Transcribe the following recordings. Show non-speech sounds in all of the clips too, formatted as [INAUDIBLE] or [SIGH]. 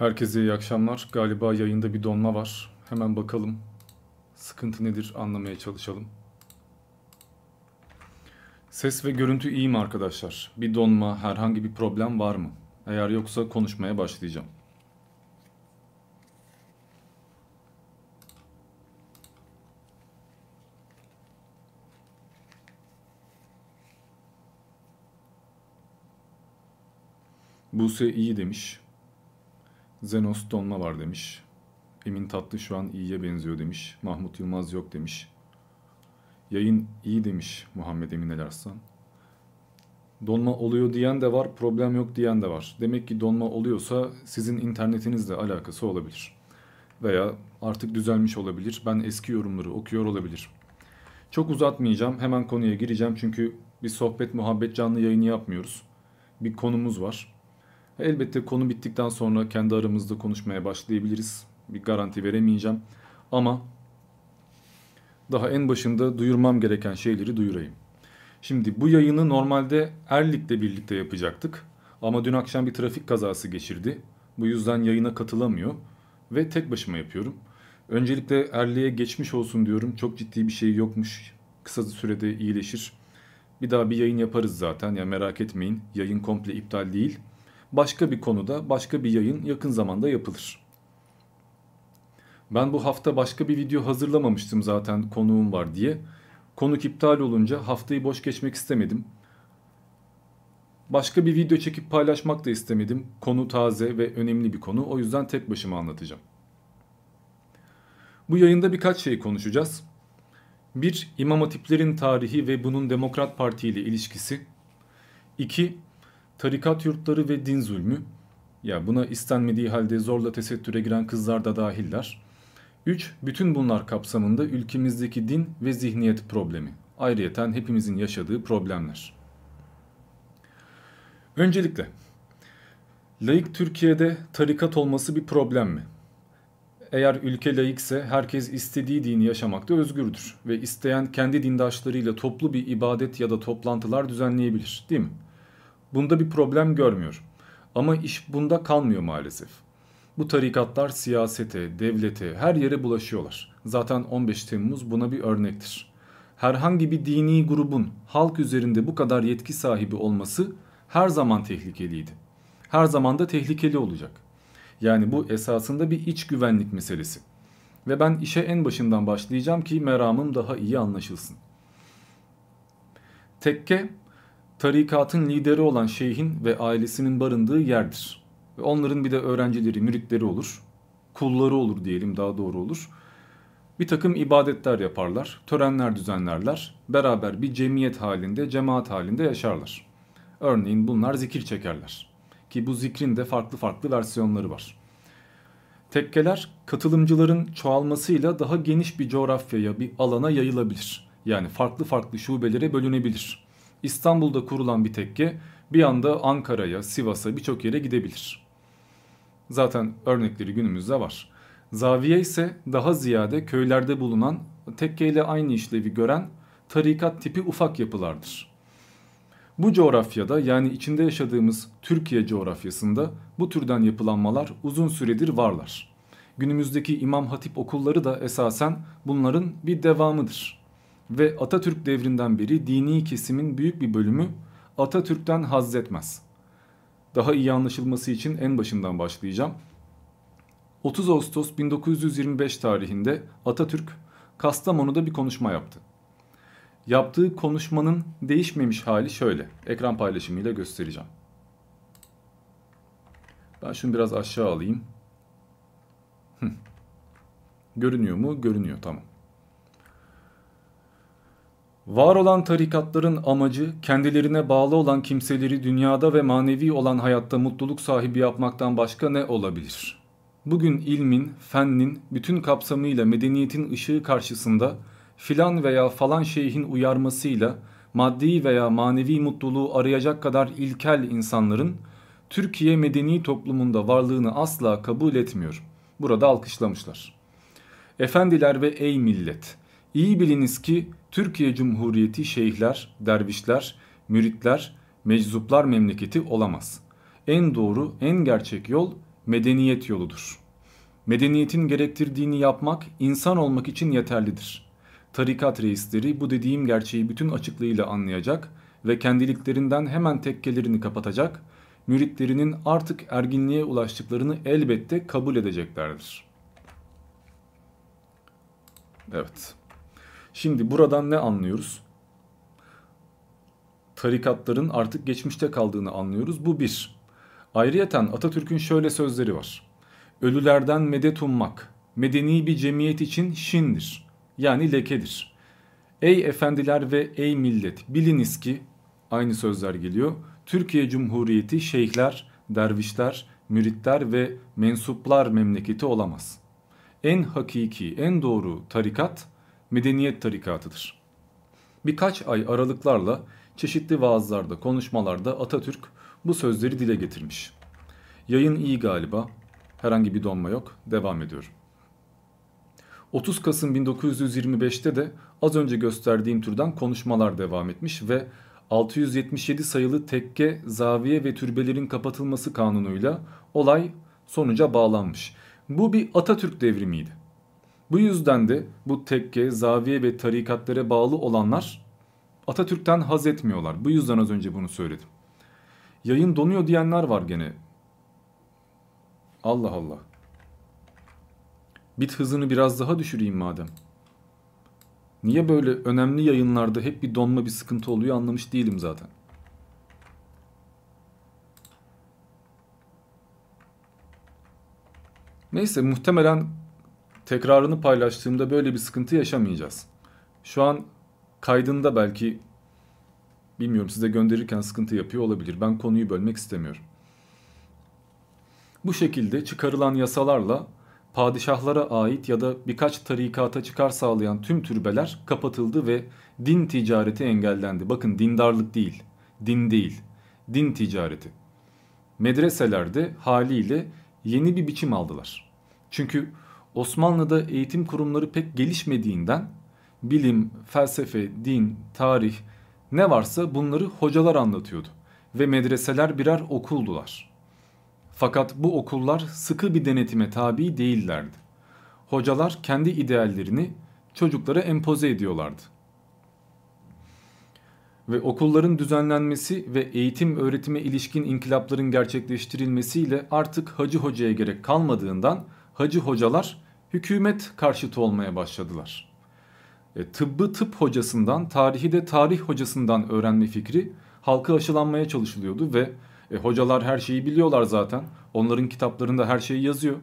Herkese iyi akşamlar. Galiba yayında bir donma var. Hemen bakalım. Sıkıntı nedir anlamaya çalışalım. Ses ve görüntü iyi mi arkadaşlar? Bir donma, herhangi bir problem var mı? Eğer yoksa konuşmaya başlayacağım. Buse iyi demiş. Zenos donma var demiş. Emin Tatlı şu an iyiye benziyor demiş. Mahmut Yılmaz yok demiş. Yayın iyi demiş Muhammed Emin El Arslan. Donma oluyor diyen de var, problem yok diyen de var. Demek ki donma oluyorsa sizin internetinizle alakası olabilir. Veya artık düzelmiş olabilir. Ben eski yorumları okuyor olabilir. Çok uzatmayacağım. Hemen konuya gireceğim çünkü bir sohbet muhabbet canlı yayını yapmıyoruz. Bir konumuz var. Elbette konu bittikten sonra kendi aramızda konuşmaya başlayabiliriz. Bir garanti veremeyeceğim. Ama daha en başında duyurmam gereken şeyleri duyurayım. Şimdi bu yayını normalde Erlik'le birlikte yapacaktık. Ama dün akşam bir trafik kazası geçirdi. Bu yüzden yayına katılamıyor ve tek başıma yapıyorum. Öncelikle Erlik'e geçmiş olsun diyorum. Çok ciddi bir şey yokmuş. Kısa sürede iyileşir. Bir daha bir yayın yaparız zaten ya merak etmeyin. Yayın komple iptal değil. Başka bir konuda başka bir yayın yakın zamanda yapılır. Ben bu hafta başka bir video hazırlamamıştım zaten konuğum var diye. Konuk iptal olunca haftayı boş geçmek istemedim. Başka bir video çekip paylaşmak da istemedim. Konu taze ve önemli bir konu. O yüzden tek başıma anlatacağım. Bu yayında birkaç şey konuşacağız. Bir, İmam Hatiplerin tarihi ve bunun Demokrat Parti ile ilişkisi. İki, tarikat yurtları ve din zulmü. Ya buna istenmediği halde zorla tesettüre giren kızlar da dahiller. 3. Bütün bunlar kapsamında ülkemizdeki din ve zihniyet problemi. Ayrıyeten hepimizin yaşadığı problemler. Öncelikle, laik Türkiye'de tarikat olması bir problem mi? Eğer ülke laikse herkes istediği dini yaşamakta özgürdür ve isteyen kendi dindaşlarıyla toplu bir ibadet ya da toplantılar düzenleyebilir değil mi? Bunda bir problem görmüyor. Ama iş bunda kalmıyor maalesef. Bu tarikatlar siyasete, devlete, her yere bulaşıyorlar. Zaten 15 Temmuz buna bir örnektir. Herhangi bir dini grubun halk üzerinde bu kadar yetki sahibi olması her zaman tehlikeliydi. Her zaman da tehlikeli olacak. Yani bu esasında bir iç güvenlik meselesi. Ve ben işe en başından başlayacağım ki meramım daha iyi anlaşılsın. Tekke, tarikatın lideri olan şeyhin ve ailesinin barındığı yerdir. Onların bir de öğrencileri, müritleri olur. Kulları olur diyelim daha doğru olur. Bir takım ibadetler yaparlar, törenler düzenlerler. Beraber bir cemiyet halinde, cemaat halinde yaşarlar. Örneğin bunlar zikir çekerler. Ki bu zikrin de farklı farklı versiyonları var. Tekkeler katılımcıların çoğalmasıyla daha geniş bir coğrafyaya, bir alana yayılabilir. Yani farklı farklı şubelere bölünebilir. İstanbul'da kurulan bir tekke bir anda Ankara'ya, Sivas'a birçok yere gidebilir. Zaten örnekleri günümüzde var. Zaviye ise daha ziyade köylerde bulunan tekke ile aynı işlevi gören tarikat tipi ufak yapılardır. Bu coğrafyada yani içinde yaşadığımız Türkiye coğrafyasında bu türden yapılanmalar uzun süredir varlar. Günümüzdeki İmam Hatip okulları da esasen bunların bir devamıdır. Ve Atatürk devrinden beri dini kesimin büyük bir bölümü Atatürk'ten haz etmez daha iyi anlaşılması için en başından başlayacağım. 30 Ağustos 1925 tarihinde Atatürk Kastamonu'da bir konuşma yaptı. Yaptığı konuşmanın değişmemiş hali şöyle. Ekran paylaşımıyla göstereceğim. Ben şunu biraz aşağı alayım. Görünüyor mu? Görünüyor tamam. Var olan tarikatların amacı kendilerine bağlı olan kimseleri dünyada ve manevi olan hayatta mutluluk sahibi yapmaktan başka ne olabilir? Bugün ilmin, fennin bütün kapsamıyla medeniyetin ışığı karşısında filan veya falan şeyhin uyarmasıyla maddi veya manevi mutluluğu arayacak kadar ilkel insanların Türkiye medeni toplumunda varlığını asla kabul etmiyor. Burada alkışlamışlar. Efendiler ve ey millet! İyi biliniz ki Türkiye Cumhuriyeti şeyhler, dervişler, müritler, meczuplar memleketi olamaz. En doğru, en gerçek yol medeniyet yoludur. Medeniyetin gerektirdiğini yapmak insan olmak için yeterlidir. Tarikat reisleri bu dediğim gerçeği bütün açıklığıyla anlayacak ve kendiliklerinden hemen tekkelerini kapatacak, müritlerinin artık erginliğe ulaştıklarını elbette kabul edeceklerdir. Evet. Şimdi buradan ne anlıyoruz? Tarikatların artık geçmişte kaldığını anlıyoruz. Bu bir. Ayrıyeten Atatürk'ün şöyle sözleri var. Ölülerden medet ummak, medeni bir cemiyet için şindir. Yani lekedir. Ey efendiler ve ey millet biliniz ki aynı sözler geliyor. Türkiye Cumhuriyeti şeyhler, dervişler, müritler ve mensuplar memleketi olamaz. En hakiki, en doğru tarikat medeniyet tarikatıdır. Birkaç ay aralıklarla çeşitli vaazlarda, konuşmalarda Atatürk bu sözleri dile getirmiş. Yayın iyi galiba. Herhangi bir donma yok. Devam ediyorum. 30 Kasım 1925'te de az önce gösterdiğim türden konuşmalar devam etmiş ve 677 sayılı tekke, zaviye ve türbelerin kapatılması kanunuyla olay sonuca bağlanmış. Bu bir Atatürk devrimiydi. Bu yüzden de bu tekke, zaviye ve tarikatlere bağlı olanlar Atatürk'ten haz etmiyorlar. Bu yüzden az önce bunu söyledim. Yayın donuyor diyenler var gene. Allah Allah. Bit hızını biraz daha düşüreyim madem. Niye böyle önemli yayınlarda hep bir donma bir sıkıntı oluyor anlamış değilim zaten. Neyse muhtemelen tekrarını paylaştığımda böyle bir sıkıntı yaşamayacağız. Şu an kaydında belki bilmiyorum size gönderirken sıkıntı yapıyor olabilir. Ben konuyu bölmek istemiyorum. Bu şekilde çıkarılan yasalarla padişahlara ait ya da birkaç tarikata çıkar sağlayan tüm türbeler kapatıldı ve din ticareti engellendi. Bakın dindarlık değil, din değil, din ticareti. Medreselerde haliyle yeni bir biçim aldılar. Çünkü Osmanlı'da eğitim kurumları pek gelişmediğinden bilim, felsefe, din, tarih ne varsa bunları hocalar anlatıyordu ve medreseler birer okuldular. Fakat bu okullar sıkı bir denetime tabi değillerdi. Hocalar kendi ideallerini çocuklara empoze ediyorlardı. Ve okulların düzenlenmesi ve eğitim öğretime ilişkin inkılapların gerçekleştirilmesiyle artık hacı hocaya gerek kalmadığından hacı hocalar hükümet karşıtı olmaya başladılar. E, tıbbı tıp hocasından, tarihi de tarih hocasından öğrenme fikri halka aşılanmaya çalışılıyordu ve e, hocalar her şeyi biliyorlar zaten. Onların kitaplarında her şey yazıyor.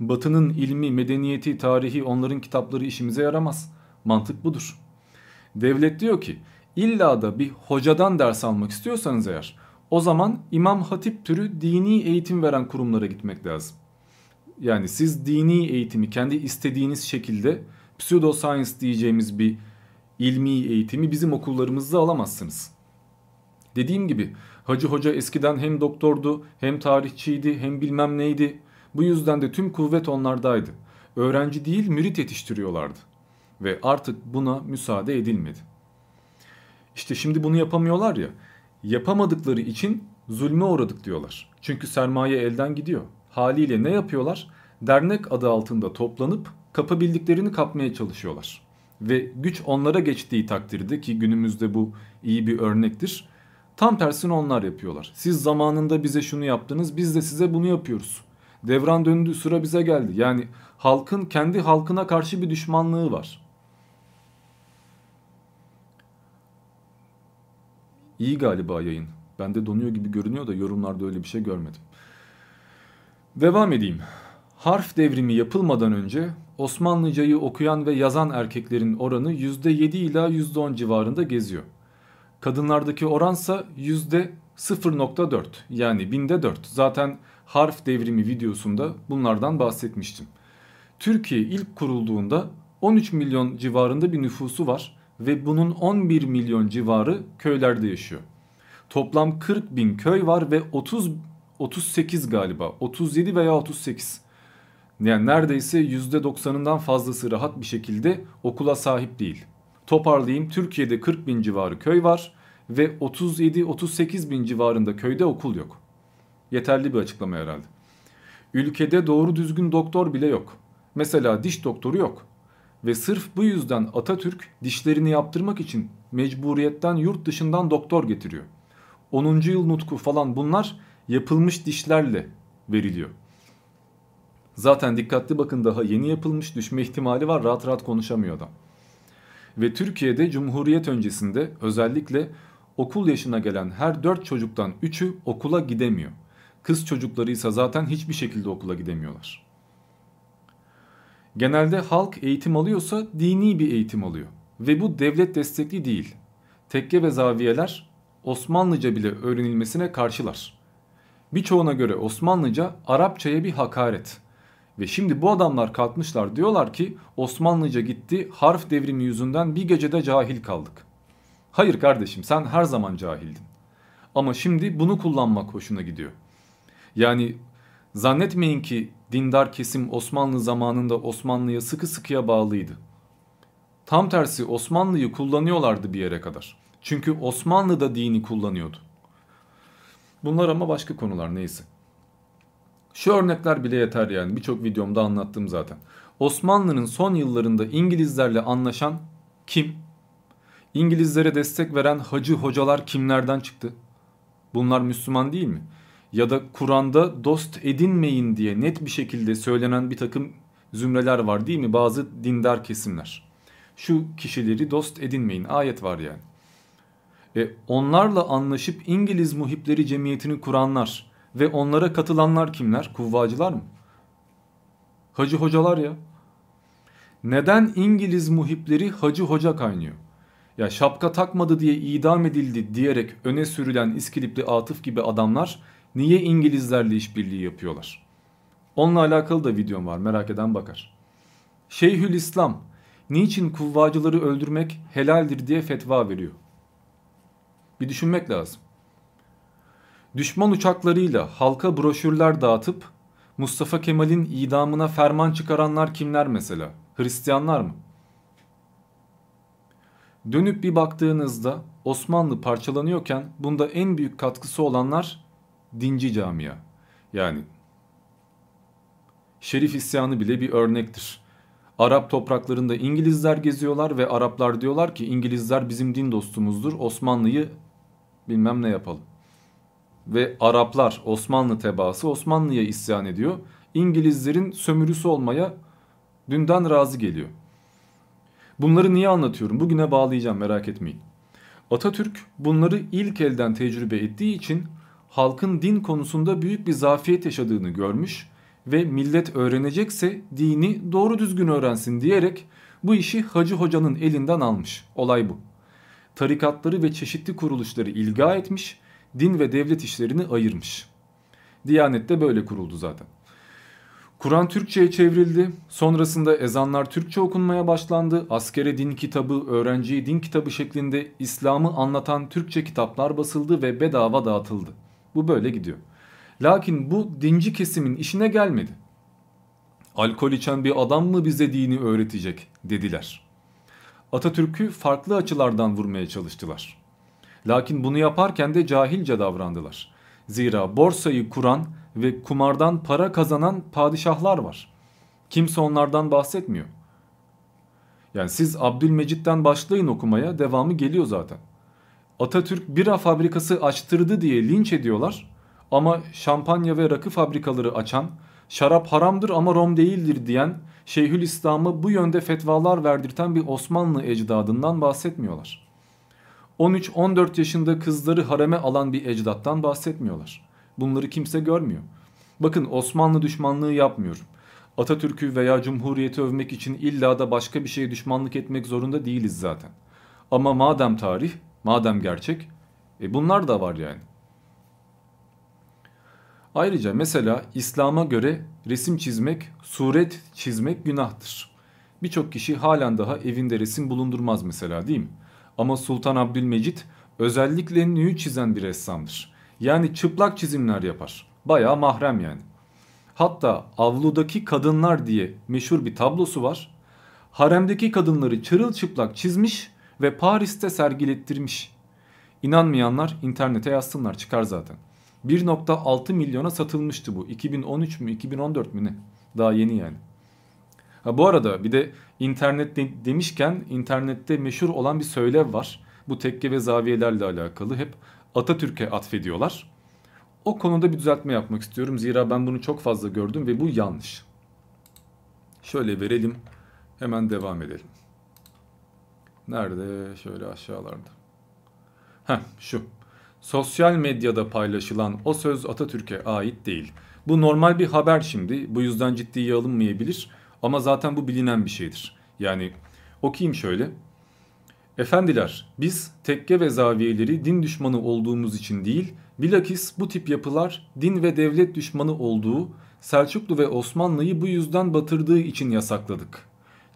Batının ilmi, medeniyeti, tarihi onların kitapları işimize yaramaz. Mantık budur. Devlet diyor ki illa da bir hocadan ders almak istiyorsanız eğer o zaman İmam Hatip türü dini eğitim veren kurumlara gitmek lazım. Yani siz dini eğitimi kendi istediğiniz şekilde pseudoscience diyeceğimiz bir ilmi eğitimi bizim okullarımızda alamazsınız. Dediğim gibi Hacı Hoca eskiden hem doktordu hem tarihçiydi hem bilmem neydi. Bu yüzden de tüm kuvvet onlardaydı. Öğrenci değil mürit yetiştiriyorlardı. Ve artık buna müsaade edilmedi. İşte şimdi bunu yapamıyorlar ya. Yapamadıkları için zulme uğradık diyorlar. Çünkü sermaye elden gidiyor. Haliyle ne yapıyorlar? Dernek adı altında toplanıp kapabildiklerini kapmaya çalışıyorlar. Ve güç onlara geçtiği takdirde ki günümüzde bu iyi bir örnektir. Tam tersini onlar yapıyorlar. Siz zamanında bize şunu yaptınız biz de size bunu yapıyoruz. Devran döndü sıra bize geldi. Yani halkın kendi halkına karşı bir düşmanlığı var. İyi galiba yayın. Bende donuyor gibi görünüyor da yorumlarda öyle bir şey görmedim. Devam edeyim. Harf devrimi yapılmadan önce Osmanlıcayı okuyan ve yazan erkeklerin oranı %7 ila %10 civarında geziyor. Kadınlardaki oransa %0.4 yani binde 4. Zaten harf devrimi videosunda bunlardan bahsetmiştim. Türkiye ilk kurulduğunda 13 milyon civarında bir nüfusu var ve bunun 11 milyon civarı köylerde yaşıyor. Toplam 40 bin köy var ve 30 38 galiba 37 veya 38 yani neredeyse %90'ından fazlası rahat bir şekilde okula sahip değil. Toparlayayım Türkiye'de 40 bin civarı köy var ve 37-38 bin civarında köyde okul yok. Yeterli bir açıklama herhalde. Ülkede doğru düzgün doktor bile yok. Mesela diş doktoru yok. Ve sırf bu yüzden Atatürk dişlerini yaptırmak için mecburiyetten yurt dışından doktor getiriyor. 10. yıl nutku falan bunlar yapılmış dişlerle veriliyor. Zaten dikkatli bakın daha yeni yapılmış düşme ihtimali var rahat rahat konuşamıyor adam. Ve Türkiye'de Cumhuriyet öncesinde özellikle okul yaşına gelen her 4 çocuktan 3'ü okula gidemiyor. Kız çocukları ise zaten hiçbir şekilde okula gidemiyorlar. Genelde halk eğitim alıyorsa dini bir eğitim alıyor. Ve bu devlet destekli değil. Tekke ve zaviyeler Osmanlıca bile öğrenilmesine karşılar. Birçoğuna göre Osmanlıca Arapçaya bir hakaret. Ve şimdi bu adamlar kalkmışlar diyorlar ki Osmanlıca gitti harf devrimi yüzünden bir gecede cahil kaldık. Hayır kardeşim sen her zaman cahildin. Ama şimdi bunu kullanmak hoşuna gidiyor. Yani zannetmeyin ki dindar kesim Osmanlı zamanında Osmanlı'ya sıkı sıkıya bağlıydı. Tam tersi Osmanlı'yı kullanıyorlardı bir yere kadar. Çünkü Osmanlı da dini kullanıyordu. Bunlar ama başka konular neyse. Şu örnekler bile yeter yani birçok videomda anlattım zaten. Osmanlı'nın son yıllarında İngilizlerle anlaşan kim? İngilizlere destek veren hacı hocalar kimlerden çıktı? Bunlar Müslüman değil mi? Ya da Kur'an'da dost edinmeyin diye net bir şekilde söylenen bir takım zümreler var değil mi? Bazı dindar kesimler. Şu kişileri dost edinmeyin ayet var yani. E, onlarla anlaşıp İngiliz muhipleri cemiyetini kuranlar ve onlara katılanlar kimler? Kuvvacılar mı? Hacı hocalar ya. Neden İngiliz muhipleri hacı hoca kaynıyor? Ya şapka takmadı diye idam edildi diyerek öne sürülen İskilipli Atıf gibi adamlar niye İngilizlerle işbirliği yapıyorlar? Onunla alakalı da videom var merak eden bakar. Şeyhül İslam niçin kuvvacıları öldürmek helaldir diye fetva veriyor. Bir düşünmek lazım. Düşman uçaklarıyla halka broşürler dağıtıp Mustafa Kemal'in idamına ferman çıkaranlar kimler mesela? Hristiyanlar mı? Dönüp bir baktığınızda Osmanlı parçalanıyorken bunda en büyük katkısı olanlar dinci camia. Yani Şerif isyanı bile bir örnektir. Arap topraklarında İngilizler geziyorlar ve Araplar diyorlar ki İngilizler bizim din dostumuzdur. Osmanlı'yı bilmem ne yapalım. Ve Araplar Osmanlı tebaası Osmanlı'ya isyan ediyor. İngilizlerin sömürüsü olmaya dünden razı geliyor. Bunları niye anlatıyorum? Bugüne bağlayacağım merak etmeyin. Atatürk bunları ilk elden tecrübe ettiği için halkın din konusunda büyük bir zafiyet yaşadığını görmüş ve millet öğrenecekse dini doğru düzgün öğrensin diyerek bu işi Hacı Hoca'nın elinden almış. Olay bu. Tarikatları ve çeşitli kuruluşları ilga etmiş, din ve devlet işlerini ayırmış. Diyanet de böyle kuruldu zaten. Kur'an Türkçe'ye çevrildi. Sonrasında ezanlar Türkçe okunmaya başlandı. Askere din kitabı, öğrenciye din kitabı şeklinde İslam'ı anlatan Türkçe kitaplar basıldı ve bedava dağıtıldı. Bu böyle gidiyor. Lakin bu dinci kesimin işine gelmedi. Alkol içen bir adam mı bize dini öğretecek dediler. Atatürk'ü farklı açılardan vurmaya çalıştılar. Lakin bunu yaparken de cahilce davrandılar. Zira borsayı kuran ve kumardan para kazanan padişahlar var. Kimse onlardan bahsetmiyor. Yani siz Abdülmecit'ten başlayın okumaya devamı geliyor zaten. Atatürk bira fabrikası açtırdı diye linç ediyorlar. Ama şampanya ve rakı fabrikaları açan, şarap haramdır ama rom değildir diyen Şeyhülislam'ı bu yönde fetvalar verdirten bir Osmanlı ecdadından bahsetmiyorlar. 13-14 yaşında kızları hareme alan bir ecdattan bahsetmiyorlar. Bunları kimse görmüyor. Bakın Osmanlı düşmanlığı yapmıyorum. Atatürk'ü veya Cumhuriyeti övmek için illa da başka bir şeye düşmanlık etmek zorunda değiliz zaten. Ama madem tarih, madem gerçek, e bunlar da var yani. Ayrıca mesela İslam'a göre resim çizmek, suret çizmek günahtır. Birçok kişi halen daha evinde resim bulundurmaz mesela değil mi? Ama Sultan Abdülmecit özellikle nüyü çizen bir ressamdır. Yani çıplak çizimler yapar. Bayağı mahrem yani. Hatta avludaki kadınlar diye meşhur bir tablosu var. Haremdeki kadınları çırılçıplak çizmiş ve Paris'te sergilettirmiş. İnanmayanlar internete yazsınlar çıkar zaten. 1.6 milyona satılmıştı bu. 2013 mü 2014 mü ne? Daha yeni yani. Ha, bu arada bir de internet de, demişken internette meşhur olan bir söylev var. Bu tekke ve zaviyelerle alakalı hep Atatürk'e atfediyorlar. O konuda bir düzeltme yapmak istiyorum. Zira ben bunu çok fazla gördüm ve bu yanlış. Şöyle verelim. Hemen devam edelim. Nerede? Şöyle aşağılarda. Heh şu. Sosyal medyada paylaşılan o söz Atatürk'e ait değil. Bu normal bir haber şimdi. Bu yüzden ciddiye alınmayabilir. Ama zaten bu bilinen bir şeydir. Yani okuyayım şöyle. Efendiler, biz tekke ve zaviyeleri din düşmanı olduğumuz için değil, bilakis bu tip yapılar din ve devlet düşmanı olduğu, Selçuklu ve Osmanlı'yı bu yüzden batırdığı için yasakladık.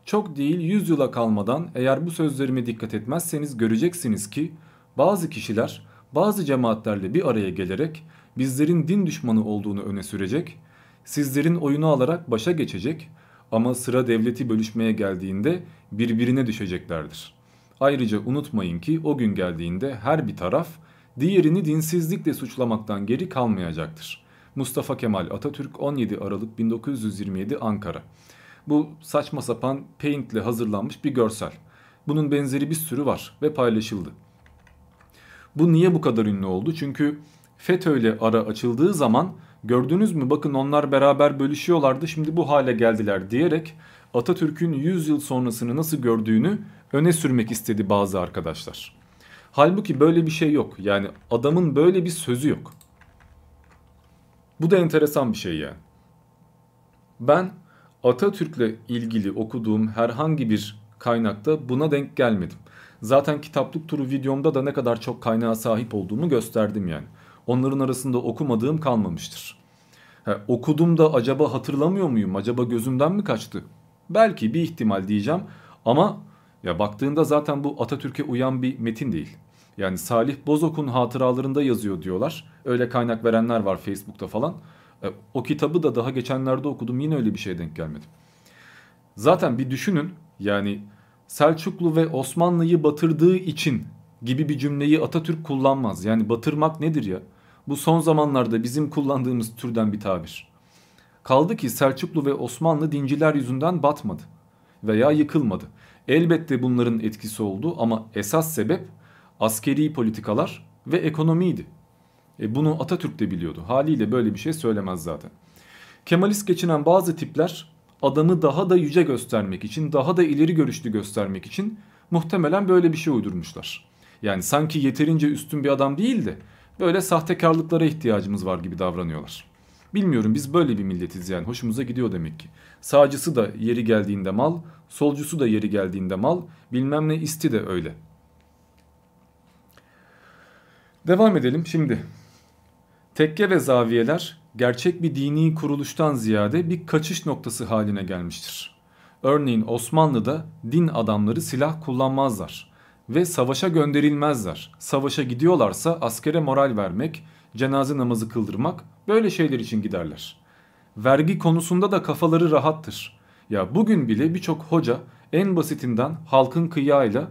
Çok değil 100 yıla kalmadan eğer bu sözlerime dikkat etmezseniz göreceksiniz ki bazı kişiler bazı cemaatlerle bir araya gelerek bizlerin din düşmanı olduğunu öne sürecek, sizlerin oyunu alarak başa geçecek ama sıra devleti bölüşmeye geldiğinde birbirine düşeceklerdir. Ayrıca unutmayın ki o gün geldiğinde her bir taraf diğerini dinsizlikle suçlamaktan geri kalmayacaktır. Mustafa Kemal Atatürk 17 Aralık 1927 Ankara. Bu saçma sapan paint ile hazırlanmış bir görsel. Bunun benzeri bir sürü var ve paylaşıldı. Bu niye bu kadar ünlü oldu? Çünkü FETÖ ile ara açıldığı zaman gördünüz mü bakın onlar beraber bölüşüyorlardı şimdi bu hale geldiler diyerek Atatürk'ün 100 yıl sonrasını nasıl gördüğünü öne sürmek istedi bazı arkadaşlar. Halbuki böyle bir şey yok. Yani adamın böyle bir sözü yok. Bu da enteresan bir şey yani. Ben Atatürk'le ilgili okuduğum herhangi bir kaynakta buna denk gelmedim. Zaten kitaplık turu videomda da ne kadar çok kaynağa sahip olduğumu gösterdim yani. Onların arasında okumadığım kalmamıştır. Ha, okudum da acaba hatırlamıyor muyum? Acaba gözümden mi kaçtı? Belki bir ihtimal diyeceğim ama ya baktığında zaten bu Atatürk'e uyan bir metin değil. Yani Salih Bozok'un hatıralarında yazıyor diyorlar. Öyle kaynak verenler var Facebook'ta falan. E, o kitabı da daha geçenlerde okudum yine öyle bir şeye denk gelmedim. Zaten bir düşünün yani Selçuklu ve Osmanlı'yı batırdığı için gibi bir cümleyi Atatürk kullanmaz. Yani batırmak nedir ya? Bu son zamanlarda bizim kullandığımız türden bir tabir. Kaldı ki Selçuklu ve Osmanlı dinciler yüzünden batmadı veya yıkılmadı. Elbette bunların etkisi oldu ama esas sebep askeri politikalar ve ekonomiydi. E bunu Atatürk de biliyordu. Haliyle böyle bir şey söylemez zaten. Kemalist geçinen bazı tipler adamı daha da yüce göstermek için, daha da ileri görüşlü göstermek için muhtemelen böyle bir şey uydurmuşlar. Yani sanki yeterince üstün bir adam değil de böyle sahtekarlıklara ihtiyacımız var gibi davranıyorlar. Bilmiyorum biz böyle bir milletiz yani hoşumuza gidiyor demek ki. Sağcısı da yeri geldiğinde mal, solcusu da yeri geldiğinde mal, bilmem ne isti de öyle. Devam edelim şimdi. Tekke ve zaviyeler gerçek bir dini kuruluştan ziyade bir kaçış noktası haline gelmiştir. Örneğin Osmanlı'da din adamları silah kullanmazlar ve savaşa gönderilmezler. Savaşa gidiyorlarsa askere moral vermek, cenaze namazı kıldırmak böyle şeyler için giderler. Vergi konusunda da kafaları rahattır. Ya bugün bile birçok hoca en basitinden halkın kıyağıyla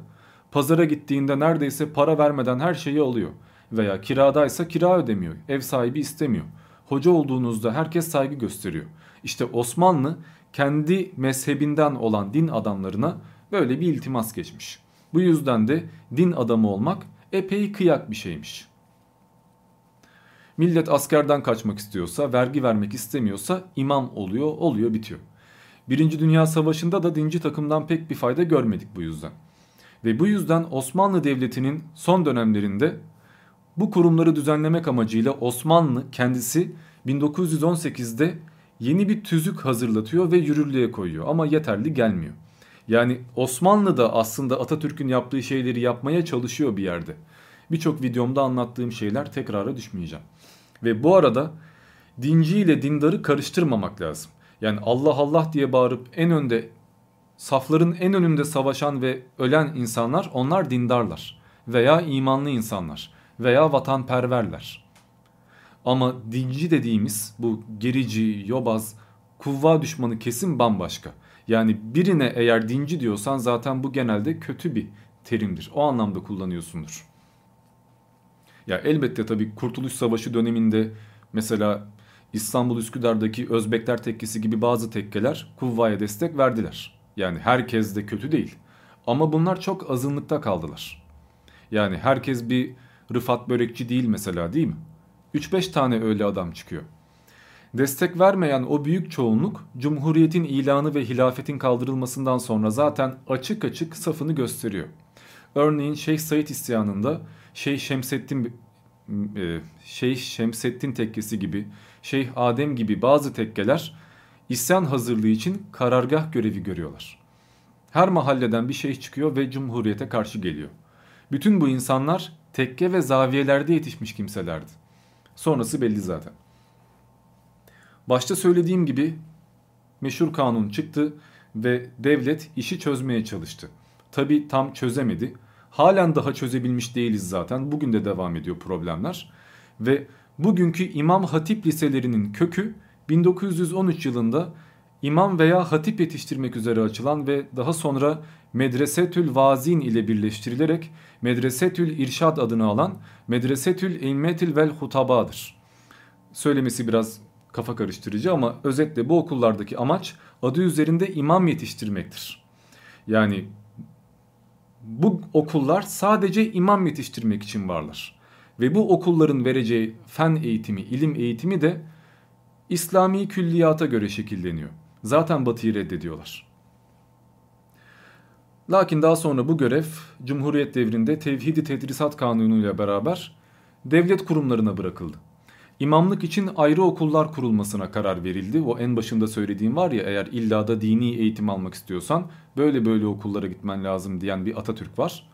pazara gittiğinde neredeyse para vermeden her şeyi alıyor. Veya kiradaysa kira ödemiyor, ev sahibi istemiyor. Hoca olduğunuzda herkes saygı gösteriyor. İşte Osmanlı kendi mezhebinden olan din adamlarına böyle bir iltimas geçmiş. Bu yüzden de din adamı olmak epey kıyak bir şeymiş. Millet askerden kaçmak istiyorsa, vergi vermek istemiyorsa imam oluyor, oluyor bitiyor. Birinci Dünya Savaşı'nda da dinci takımdan pek bir fayda görmedik bu yüzden. Ve bu yüzden Osmanlı Devleti'nin son dönemlerinde bu kurumları düzenlemek amacıyla Osmanlı kendisi 1918'de yeni bir tüzük hazırlatıyor ve yürürlüğe koyuyor ama yeterli gelmiyor. Yani Osmanlı da aslında Atatürk'ün yaptığı şeyleri yapmaya çalışıyor bir yerde. Birçok videomda anlattığım şeyler tekrara düşmeyeceğim. Ve bu arada dinci ile dindarı karıştırmamak lazım. Yani Allah Allah diye bağırıp en önde safların en önünde savaşan ve ölen insanlar onlar dindarlar veya imanlı insanlar veya vatanperverler. Ama dinci dediğimiz bu gerici, yobaz, kuvva düşmanı kesin bambaşka. Yani birine eğer dinci diyorsan zaten bu genelde kötü bir terimdir. O anlamda kullanıyorsundur. Ya elbette tabii Kurtuluş Savaşı döneminde mesela İstanbul Üsküdar'daki Özbekler tekkesi gibi bazı tekkeler kuvvaya destek verdiler. Yani herkes de kötü değil. Ama bunlar çok azınlıkta kaldılar. Yani herkes bir Rıfat Börekçi değil mesela değil mi? 3-5 tane öyle adam çıkıyor. Destek vermeyen o büyük çoğunluk Cumhuriyet'in ilanı ve hilafetin kaldırılmasından sonra zaten açık açık safını gösteriyor. Örneğin Şeyh Said isyanında Şeyh Şemseddin e, Şeyh Şemseddin tekkesi gibi, Şeyh Adem gibi bazı tekkeler isyan hazırlığı için karargah görevi görüyorlar. Her mahalleden bir şeyh çıkıyor ve cumhuriyete karşı geliyor. Bütün bu insanlar tekke ve zaviyelerde yetişmiş kimselerdi. Sonrası belli zaten. Başta söylediğim gibi meşhur kanun çıktı ve devlet işi çözmeye çalıştı. Tabi tam çözemedi. Halen daha çözebilmiş değiliz zaten. Bugün de devam ediyor problemler. Ve bugünkü İmam Hatip liselerinin kökü 1913 yılında imam veya hatip yetiştirmek üzere açılan ve daha sonra Medresetül Vazin ile birleştirilerek Medresetül İrşad adını alan Medresetül İlmetil vel Hutaba'dır. Söylemesi biraz kafa karıştırıcı ama özetle bu okullardaki amaç adı üzerinde imam yetiştirmektir. Yani bu okullar sadece imam yetiştirmek için varlar. Ve bu okulların vereceği fen eğitimi, ilim eğitimi de İslami külliyata göre şekilleniyor. Zaten batıyı reddediyorlar. Lakin daha sonra bu görev Cumhuriyet devrinde Tevhidi Tedrisat Kanunu ile beraber devlet kurumlarına bırakıldı. İmamlık için ayrı okullar kurulmasına karar verildi. O en başında söylediğim var ya eğer illa da dini eğitim almak istiyorsan böyle böyle okullara gitmen lazım diyen bir Atatürk var.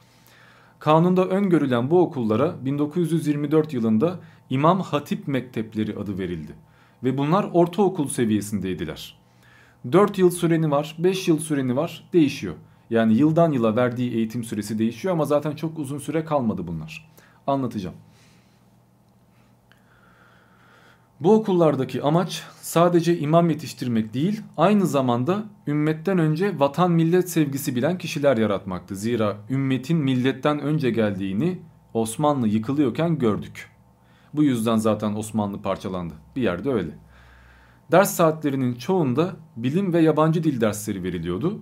Kanunda öngörülen bu okullara 1924 yılında İmam Hatip Mektepleri adı verildi. Ve bunlar ortaokul seviyesindeydiler. 4 yıl süreni var, 5 yıl süreni var değişiyor. Yani yıldan yıla verdiği eğitim süresi değişiyor ama zaten çok uzun süre kalmadı bunlar. Anlatacağım. Bu okullardaki amaç sadece imam yetiştirmek değil, aynı zamanda ümmetten önce vatan millet sevgisi bilen kişiler yaratmaktı. Zira ümmetin milletten önce geldiğini Osmanlı yıkılıyorken gördük. Bu yüzden zaten Osmanlı parçalandı. Bir yerde öyle. Ders saatlerinin çoğunda bilim ve yabancı dil dersleri veriliyordu.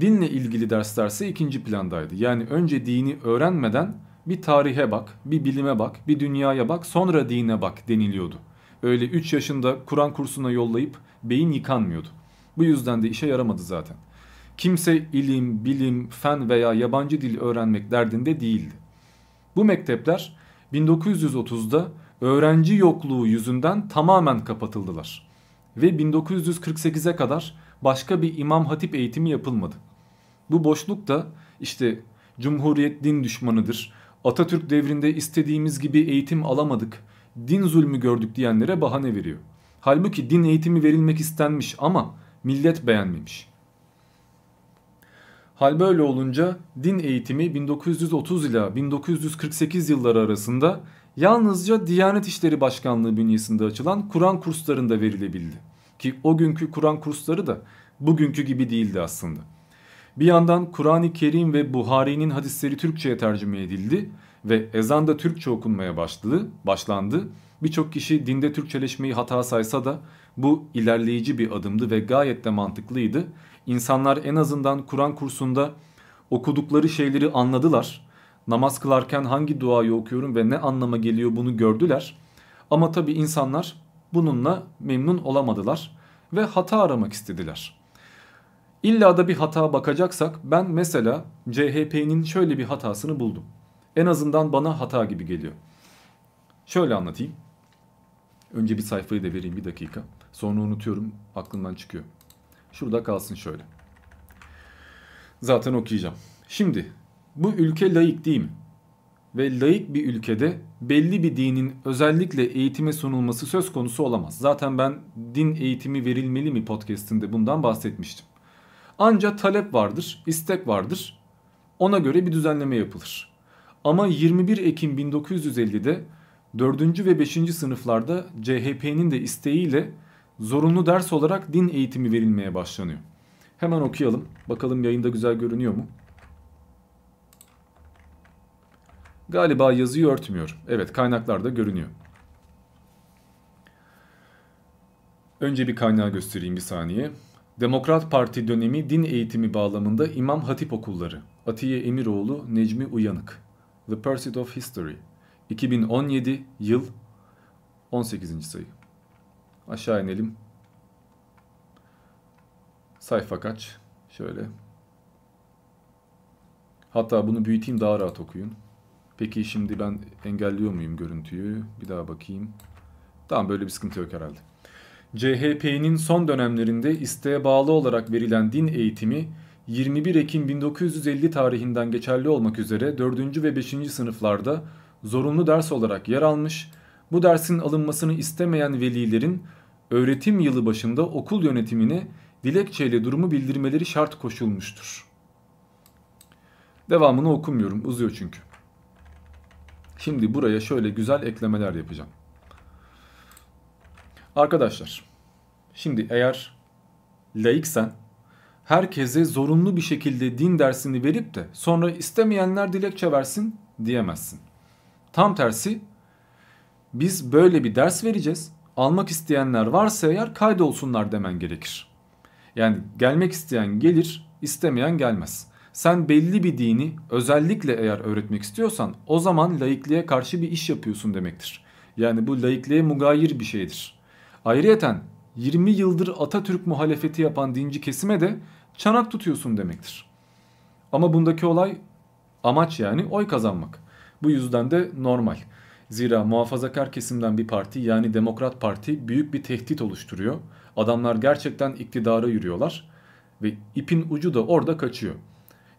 Dinle ilgili derslerse ikinci plandaydı. Yani önce dini öğrenmeden bir tarihe bak, bir bilime bak, bir dünyaya bak, sonra dine bak deniliyordu. Öyle 3 yaşında Kur'an kursuna yollayıp beyin yıkanmıyordu. Bu yüzden de işe yaramadı zaten. Kimse ilim, bilim, fen veya yabancı dil öğrenmek derdinde değildi. Bu mektepler 1930'da öğrenci yokluğu yüzünden tamamen kapatıldılar. Ve 1948'e kadar başka bir imam hatip eğitimi yapılmadı. Bu boşluk da işte Cumhuriyet din düşmanıdır, Atatürk devrinde istediğimiz gibi eğitim alamadık, din zulmü gördük diyenlere bahane veriyor. Halbuki din eğitimi verilmek istenmiş ama millet beğenmemiş. Hal böyle olunca din eğitimi 1930 ile 1948 yılları arasında yalnızca Diyanet İşleri Başkanlığı bünyesinde açılan Kur'an kurslarında verilebildi. Ki o günkü Kur'an kursları da bugünkü gibi değildi aslında. Bir yandan Kur'an-ı Kerim ve Buhari'nin hadisleri Türkçe'ye tercüme edildi ve ezan da Türkçe okunmaya başladı, başlandı. Birçok kişi dinde Türkçeleşmeyi hata saysa da bu ilerleyici bir adımdı ve gayet de mantıklıydı. İnsanlar en azından Kur'an kursunda okudukları şeyleri anladılar. Namaz kılarken hangi duayı okuyorum ve ne anlama geliyor bunu gördüler. Ama tabi insanlar bununla memnun olamadılar ve hata aramak istediler. İlla da bir hata bakacaksak ben mesela CHP'nin şöyle bir hatasını buldum. En azından bana hata gibi geliyor. Şöyle anlatayım. Önce bir sayfayı da vereyim bir dakika. Sonra unutuyorum aklımdan çıkıyor. Şurada kalsın şöyle. Zaten okuyacağım. Şimdi bu ülke layık değil mi? Ve layık bir ülkede belli bir dinin özellikle eğitime sunulması söz konusu olamaz. Zaten ben din eğitimi verilmeli mi podcastinde bundan bahsetmiştim. Ancak talep vardır, istek vardır. Ona göre bir düzenleme yapılır. Ama 21 Ekim 1950'de 4. ve 5. sınıflarda CHP'nin de isteğiyle zorunlu ders olarak din eğitimi verilmeye başlanıyor. Hemen okuyalım. Bakalım yayında güzel görünüyor mu? Galiba yazıyı örtmüyor. Evet kaynaklarda görünüyor. Önce bir kaynağı göstereyim bir saniye. Demokrat Parti dönemi din eğitimi bağlamında İmam Hatip okulları. Atiye Emiroğlu, Necmi Uyanık. The Pursuit of History. 2017 yıl 18. sayı. Aşağı inelim. Sayfa kaç? Şöyle. Hatta bunu büyüteyim daha rahat okuyun. Peki şimdi ben engelliyor muyum görüntüyü? Bir daha bakayım. Tamam böyle bir sıkıntı yok herhalde. CHP'nin son dönemlerinde isteğe bağlı olarak verilen din eğitimi 21 Ekim 1950 tarihinden geçerli olmak üzere 4. ve 5. sınıflarda zorunlu ders olarak yer almış, bu dersin alınmasını istemeyen velilerin öğretim yılı başında okul yönetimine dilekçeyle durumu bildirmeleri şart koşulmuştur. Devamını okumuyorum uzuyor çünkü. Şimdi buraya şöyle güzel eklemeler yapacağım. Arkadaşlar, şimdi eğer laiksen herkese zorunlu bir şekilde din dersini verip de sonra istemeyenler dilekçe versin diyemezsin. Tam tersi biz böyle bir ders vereceğiz. Almak isteyenler varsa eğer kaydolsunlar demen gerekir. Yani gelmek isteyen gelir, istemeyen gelmez. Sen belli bir dini özellikle eğer öğretmek istiyorsan o zaman laikliğe karşı bir iş yapıyorsun demektir. Yani bu laikliğe mugayir bir şeydir. Ayrıyeten 20 yıldır Atatürk muhalefeti yapan dinci kesime de çanak tutuyorsun demektir. Ama bundaki olay amaç yani oy kazanmak. Bu yüzden de normal. Zira muhafazakar kesimden bir parti yani Demokrat Parti büyük bir tehdit oluşturuyor. Adamlar gerçekten iktidara yürüyorlar ve ipin ucu da orada kaçıyor.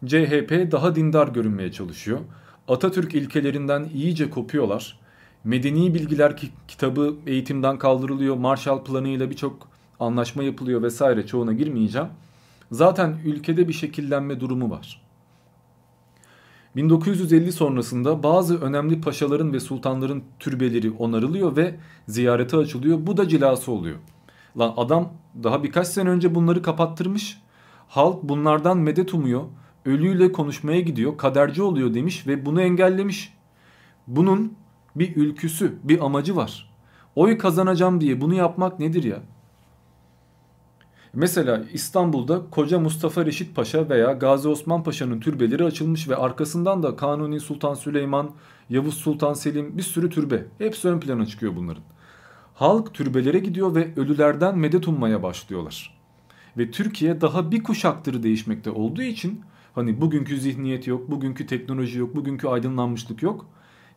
CHP daha dindar görünmeye çalışıyor. Atatürk ilkelerinden iyice kopuyorlar. Medeni Bilgiler kitabı eğitimden kaldırılıyor. Marshall Planı ile birçok anlaşma yapılıyor vesaire çoğuna girmeyeceğim. Zaten ülkede bir şekillenme durumu var. 1950 sonrasında bazı önemli paşaların ve sultanların türbeleri onarılıyor ve ziyarete açılıyor. Bu da cilası oluyor. Lan adam daha birkaç sene önce bunları kapattırmış. Halk bunlardan medet umuyor. Ölüyle konuşmaya gidiyor. Kaderci oluyor demiş ve bunu engellemiş. Bunun bir ülküsü, bir amacı var. Oy kazanacağım diye bunu yapmak nedir ya? Mesela İstanbul'da Koca Mustafa Reşit Paşa veya Gazi Osman Paşa'nın türbeleri açılmış ve arkasından da Kanuni Sultan Süleyman, Yavuz Sultan Selim bir sürü türbe. Hepsi ön plana çıkıyor bunların. Halk türbelere gidiyor ve ölülerden medet ummaya başlıyorlar. Ve Türkiye daha bir kuşaktır değişmekte olduğu için hani bugünkü zihniyet yok, bugünkü teknoloji yok, bugünkü aydınlanmışlık yok.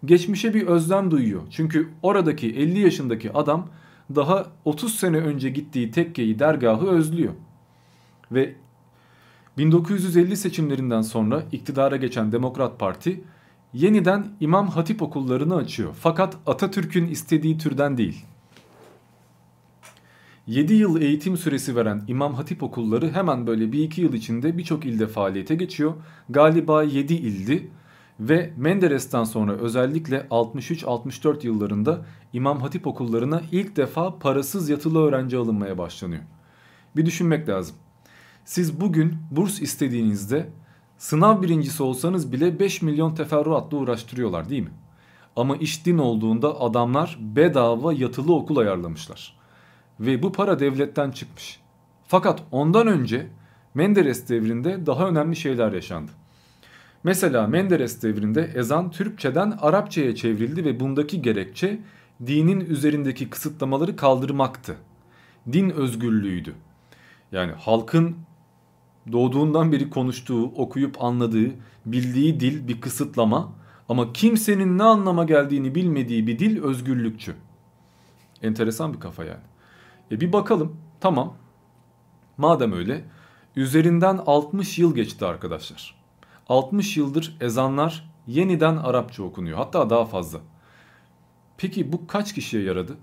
Geçmişe bir özlem duyuyor. Çünkü oradaki 50 yaşındaki adam daha 30 sene önce gittiği tekkeyi, dergahı özlüyor. Ve 1950 seçimlerinden sonra iktidara geçen Demokrat Parti yeniden İmam Hatip okullarını açıyor. Fakat Atatürk'ün istediği türden değil. 7 yıl eğitim süresi veren İmam Hatip okulları hemen böyle 1-2 yıl içinde birçok ilde faaliyete geçiyor. Galiba 7 ildi ve Menderes'ten sonra özellikle 63-64 yıllarında İmam Hatip okullarına ilk defa parasız yatılı öğrenci alınmaya başlanıyor. Bir düşünmek lazım. Siz bugün burs istediğinizde sınav birincisi olsanız bile 5 milyon teferruatla uğraştırıyorlar değil mi? Ama iş din olduğunda adamlar bedava yatılı okul ayarlamışlar. Ve bu para devletten çıkmış. Fakat ondan önce Menderes devrinde daha önemli şeyler yaşandı. Mesela Menderes devrinde ezan Türkçeden Arapçaya çevrildi ve bundaki gerekçe dinin üzerindeki kısıtlamaları kaldırmaktı. Din özgürlüğüydü. Yani halkın doğduğundan beri konuştuğu, okuyup anladığı, bildiği dil bir kısıtlama ama kimsenin ne anlama geldiğini bilmediği bir dil özgürlükçü. Enteresan bir kafa yani. E bir bakalım. Tamam. Madem öyle üzerinden 60 yıl geçti arkadaşlar. 60 yıldır ezanlar yeniden Arapça okunuyor. Hatta daha fazla. Peki bu kaç kişiye yaradı?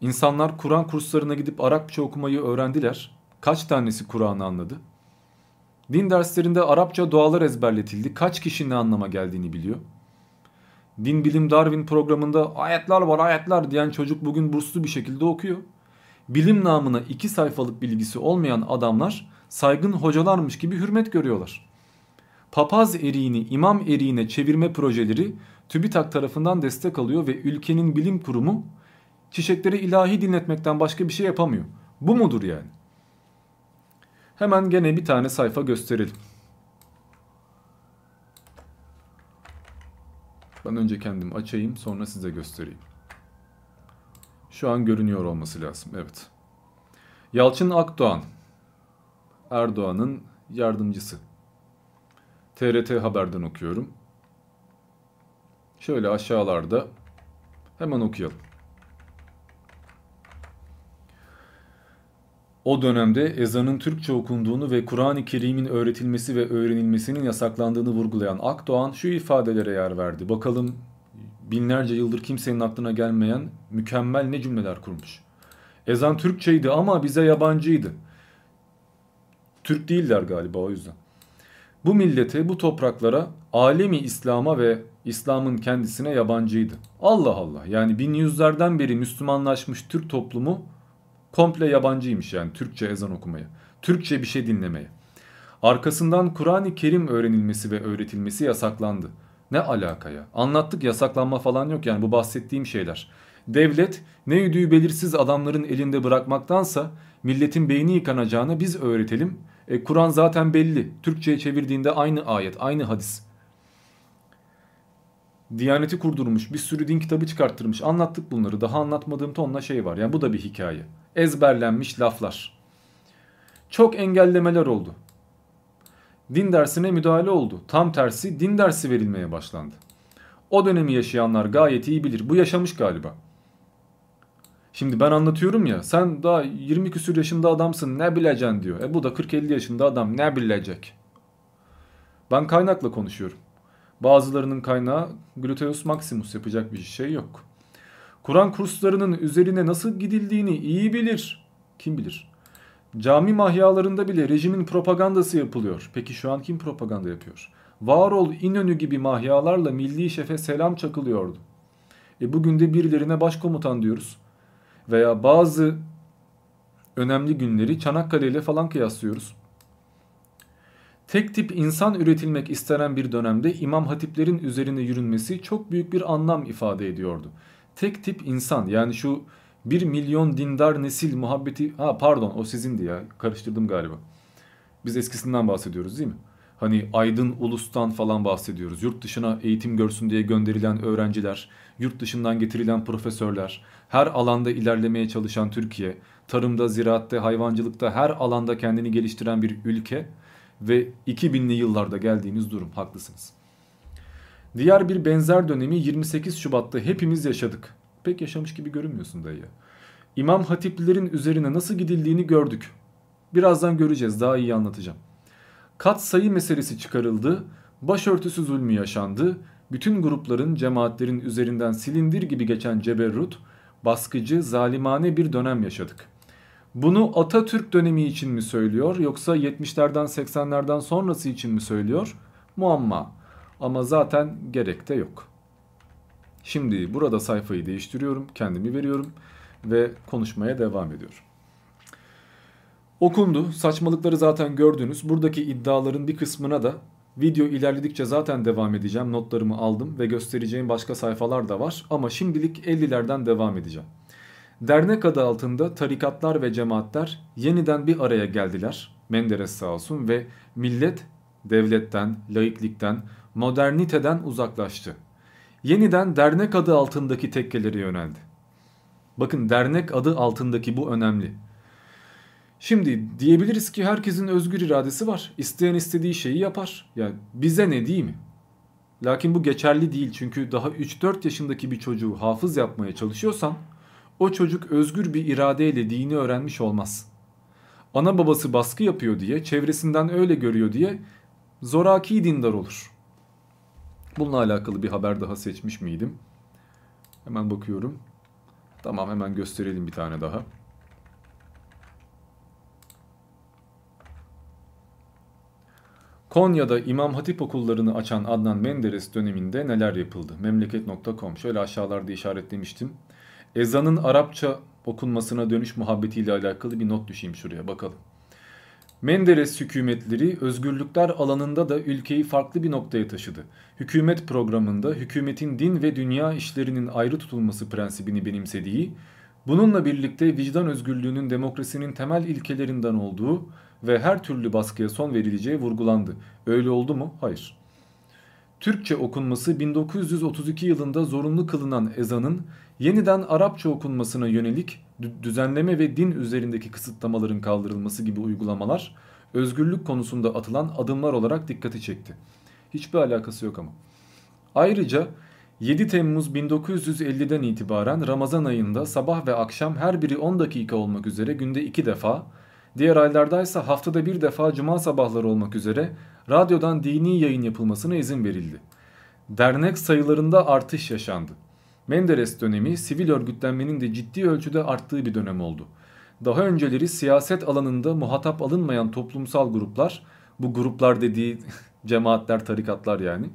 İnsanlar Kur'an kurslarına gidip Arapça okumayı öğrendiler. Kaç tanesi Kur'an'ı anladı? Din derslerinde Arapça dualar ezberletildi. Kaç kişi ne anlama geldiğini biliyor? Din Bilim Darwin programında ayetler var ayetler diyen çocuk bugün burslu bir şekilde okuyor. Bilim namına iki sayfalık bilgisi olmayan adamlar saygın hocalarmış gibi hürmet görüyorlar. Papaz eriğini imam eriğine çevirme projeleri TÜBİTAK tarafından destek alıyor ve ülkenin bilim kurumu çiçekleri ilahi dinletmekten başka bir şey yapamıyor. Bu mudur yani? Hemen gene bir tane sayfa gösterelim. Ben önce kendim açayım sonra size göstereyim. Şu an görünüyor olması lazım. Evet. Yalçın Akdoğan. Erdoğan'ın yardımcısı. TRT Haber'den okuyorum. Şöyle aşağılarda hemen okuyalım. O dönemde ezanın Türkçe okunduğunu ve Kur'an-ı Kerim'in öğretilmesi ve öğrenilmesinin yasaklandığını vurgulayan Akdoğan şu ifadelere yer verdi. Bakalım binlerce yıldır kimsenin aklına gelmeyen mükemmel ne cümleler kurmuş. Ezan Türkçeydi ama bize yabancıydı. Türk değiller galiba o yüzden. Bu millete, bu topraklara, alemi İslam'a ve İslam'ın kendisine yabancıydı. Allah Allah yani bin yüzlerden beri Müslümanlaşmış Türk toplumu komple yabancıymış yani Türkçe ezan okumaya. Türkçe bir şey dinlemeye. Arkasından Kur'an-ı Kerim öğrenilmesi ve öğretilmesi yasaklandı. Ne alakaya? Anlattık yasaklanma falan yok yani bu bahsettiğim şeyler. Devlet ne yüdüğü belirsiz adamların elinde bırakmaktansa milletin beyni yıkanacağını biz öğretelim. E, Kur'an zaten belli. Türkçe'ye çevirdiğinde aynı ayet, aynı hadis. Diyaneti kurdurmuş, bir sürü din kitabı çıkarttırmış. Anlattık bunları. Daha anlatmadığım tonla şey var. Yani bu da bir hikaye. Ezberlenmiş laflar. Çok engellemeler oldu. Din dersine müdahale oldu. Tam tersi din dersi verilmeye başlandı. O dönemi yaşayanlar gayet iyi bilir. Bu yaşamış galiba. Şimdi ben anlatıyorum ya sen daha 20 küsür yaşında adamsın ne bileceksin diyor. E bu da 40-50 yaşında adam ne bilecek? Ben kaynakla konuşuyorum. Bazılarının kaynağı gluteus maximus yapacak bir şey yok. Kur'an kurslarının üzerine nasıl gidildiğini iyi bilir. Kim bilir? Cami mahyalarında bile rejimin propagandası yapılıyor. Peki şu an kim propaganda yapıyor? Varol İnönü gibi mahyalarla milli şefe selam çakılıyordu. E bugün de birilerine başkomutan diyoruz. Veya bazı önemli günleri Çanakkale ile falan kıyaslıyoruz. Tek tip insan üretilmek istenen bir dönemde imam hatiplerin üzerine yürünmesi çok büyük bir anlam ifade ediyordu. Tek tip insan yani şu 1 milyon dindar nesil muhabbeti... Ha pardon o sizindi ya karıştırdım galiba. Biz eskisinden bahsediyoruz değil mi? Hani aydın ulustan falan bahsediyoruz. Yurt dışına eğitim görsün diye gönderilen öğrenciler, yurt dışından getirilen profesörler, her alanda ilerlemeye çalışan Türkiye, tarımda, ziraatte, hayvancılıkta her alanda kendini geliştiren bir ülke ve 2000'li yıllarda geldiğimiz durum. Haklısınız. Diğer bir benzer dönemi 28 Şubat'ta hepimiz yaşadık. Pek yaşamış gibi görünmüyorsun dayı. İmam hatiplilerin üzerine nasıl gidildiğini gördük. Birazdan göreceğiz daha iyi anlatacağım. Kat sayı meselesi çıkarıldı, başörtüsü zulmü yaşandı, bütün grupların, cemaatlerin üzerinden silindir gibi geçen ceberrut, baskıcı, zalimane bir dönem yaşadık. Bunu Atatürk dönemi için mi söylüyor yoksa 70'lerden 80'lerden sonrası için mi söylüyor? Muamma. Ama zaten gerek de yok. Şimdi burada sayfayı değiştiriyorum, kendimi veriyorum ve konuşmaya devam ediyorum. Okundu. Saçmalıkları zaten gördünüz. Buradaki iddiaların bir kısmına da video ilerledikçe zaten devam edeceğim. Notlarımı aldım ve göstereceğim başka sayfalar da var. Ama şimdilik 50'lerden devam edeceğim. Dernek adı altında tarikatlar ve cemaatler yeniden bir araya geldiler. Menderes sağ olsun ve millet devletten, laiklikten, moderniteden uzaklaştı. Yeniden dernek adı altındaki tekkelere yöneldi. Bakın dernek adı altındaki bu önemli. Şimdi diyebiliriz ki herkesin özgür iradesi var. İsteyen istediği şeyi yapar. Yani bize ne değil mi? Lakin bu geçerli değil çünkü daha 3-4 yaşındaki bir çocuğu hafız yapmaya çalışıyorsan o çocuk özgür bir iradeyle dini öğrenmiş olmaz. Ana babası baskı yapıyor diye, çevresinden öyle görüyor diye zoraki dindar olur. Bununla alakalı bir haber daha seçmiş miydim? Hemen bakıyorum. Tamam hemen gösterelim bir tane daha. Konya'da İmam Hatip okullarını açan Adnan Menderes döneminde neler yapıldı? Memleket.com şöyle aşağılarda işaretlemiştim. Ezanın Arapça okunmasına dönüş muhabbetiyle alakalı bir not düşeyim şuraya bakalım. Menderes hükümetleri özgürlükler alanında da ülkeyi farklı bir noktaya taşıdı. Hükümet programında hükümetin din ve dünya işlerinin ayrı tutulması prensibini benimsediği, bununla birlikte vicdan özgürlüğünün demokrasinin temel ilkelerinden olduğu ve her türlü baskıya son verileceği vurgulandı. Öyle oldu mu? Hayır. Türkçe okunması 1932 yılında zorunlu kılınan ezanın yeniden Arapça okunmasına yönelik düzenleme ve din üzerindeki kısıtlamaların kaldırılması gibi uygulamalar özgürlük konusunda atılan adımlar olarak dikkati çekti. Hiçbir alakası yok ama. Ayrıca 7 Temmuz 1950'den itibaren Ramazan ayında sabah ve akşam her biri 10 dakika olmak üzere günde 2 defa, diğer aylardaysa haftada bir defa cuma sabahları olmak üzere radyodan dini yayın yapılmasına izin verildi. Dernek sayılarında artış yaşandı. Menderes dönemi sivil örgütlenmenin de ciddi ölçüde arttığı bir dönem oldu. Daha önceleri siyaset alanında muhatap alınmayan toplumsal gruplar, bu gruplar dediği [LAUGHS] cemaatler, tarikatlar yani,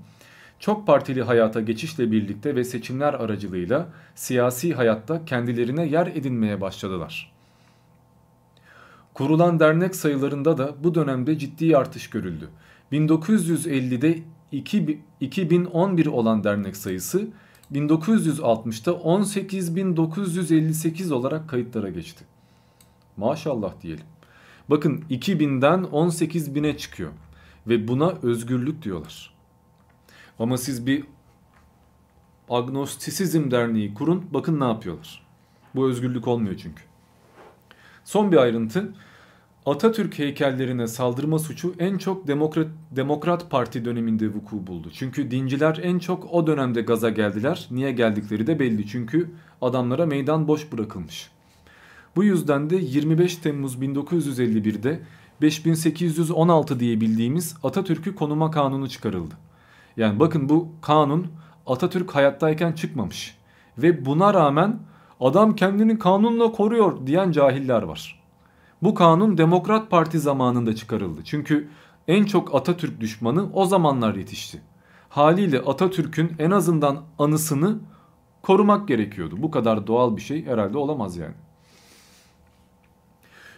çok partili hayata geçişle birlikte ve seçimler aracılığıyla siyasi hayatta kendilerine yer edinmeye başladılar. Kurulan dernek sayılarında da bu dönemde ciddi artış görüldü. 1950'de 2011 olan dernek sayısı 1960'ta 18.958 olarak kayıtlara geçti. Maşallah diyelim. Bakın 2000'den 18.000'e çıkıyor ve buna özgürlük diyorlar. Ama siz bir agnostisizm derneği kurun bakın ne yapıyorlar. Bu özgürlük olmuyor çünkü. Son bir ayrıntı Atatürk heykellerine saldırma suçu en çok Demokrat, Demokrat Parti döneminde vuku buldu. Çünkü dinciler en çok o dönemde gaza geldiler. Niye geldikleri de belli çünkü adamlara meydan boş bırakılmış. Bu yüzden de 25 Temmuz 1951'de 5816 diye bildiğimiz Atatürk'ü konuma kanunu çıkarıldı. Yani bakın bu kanun Atatürk hayattayken çıkmamış. Ve buna rağmen adam kendini kanunla koruyor diyen cahiller var. Bu kanun Demokrat Parti zamanında çıkarıldı. Çünkü en çok Atatürk düşmanı o zamanlar yetişti. Haliyle Atatürk'ün en azından anısını korumak gerekiyordu. Bu kadar doğal bir şey herhalde olamaz yani.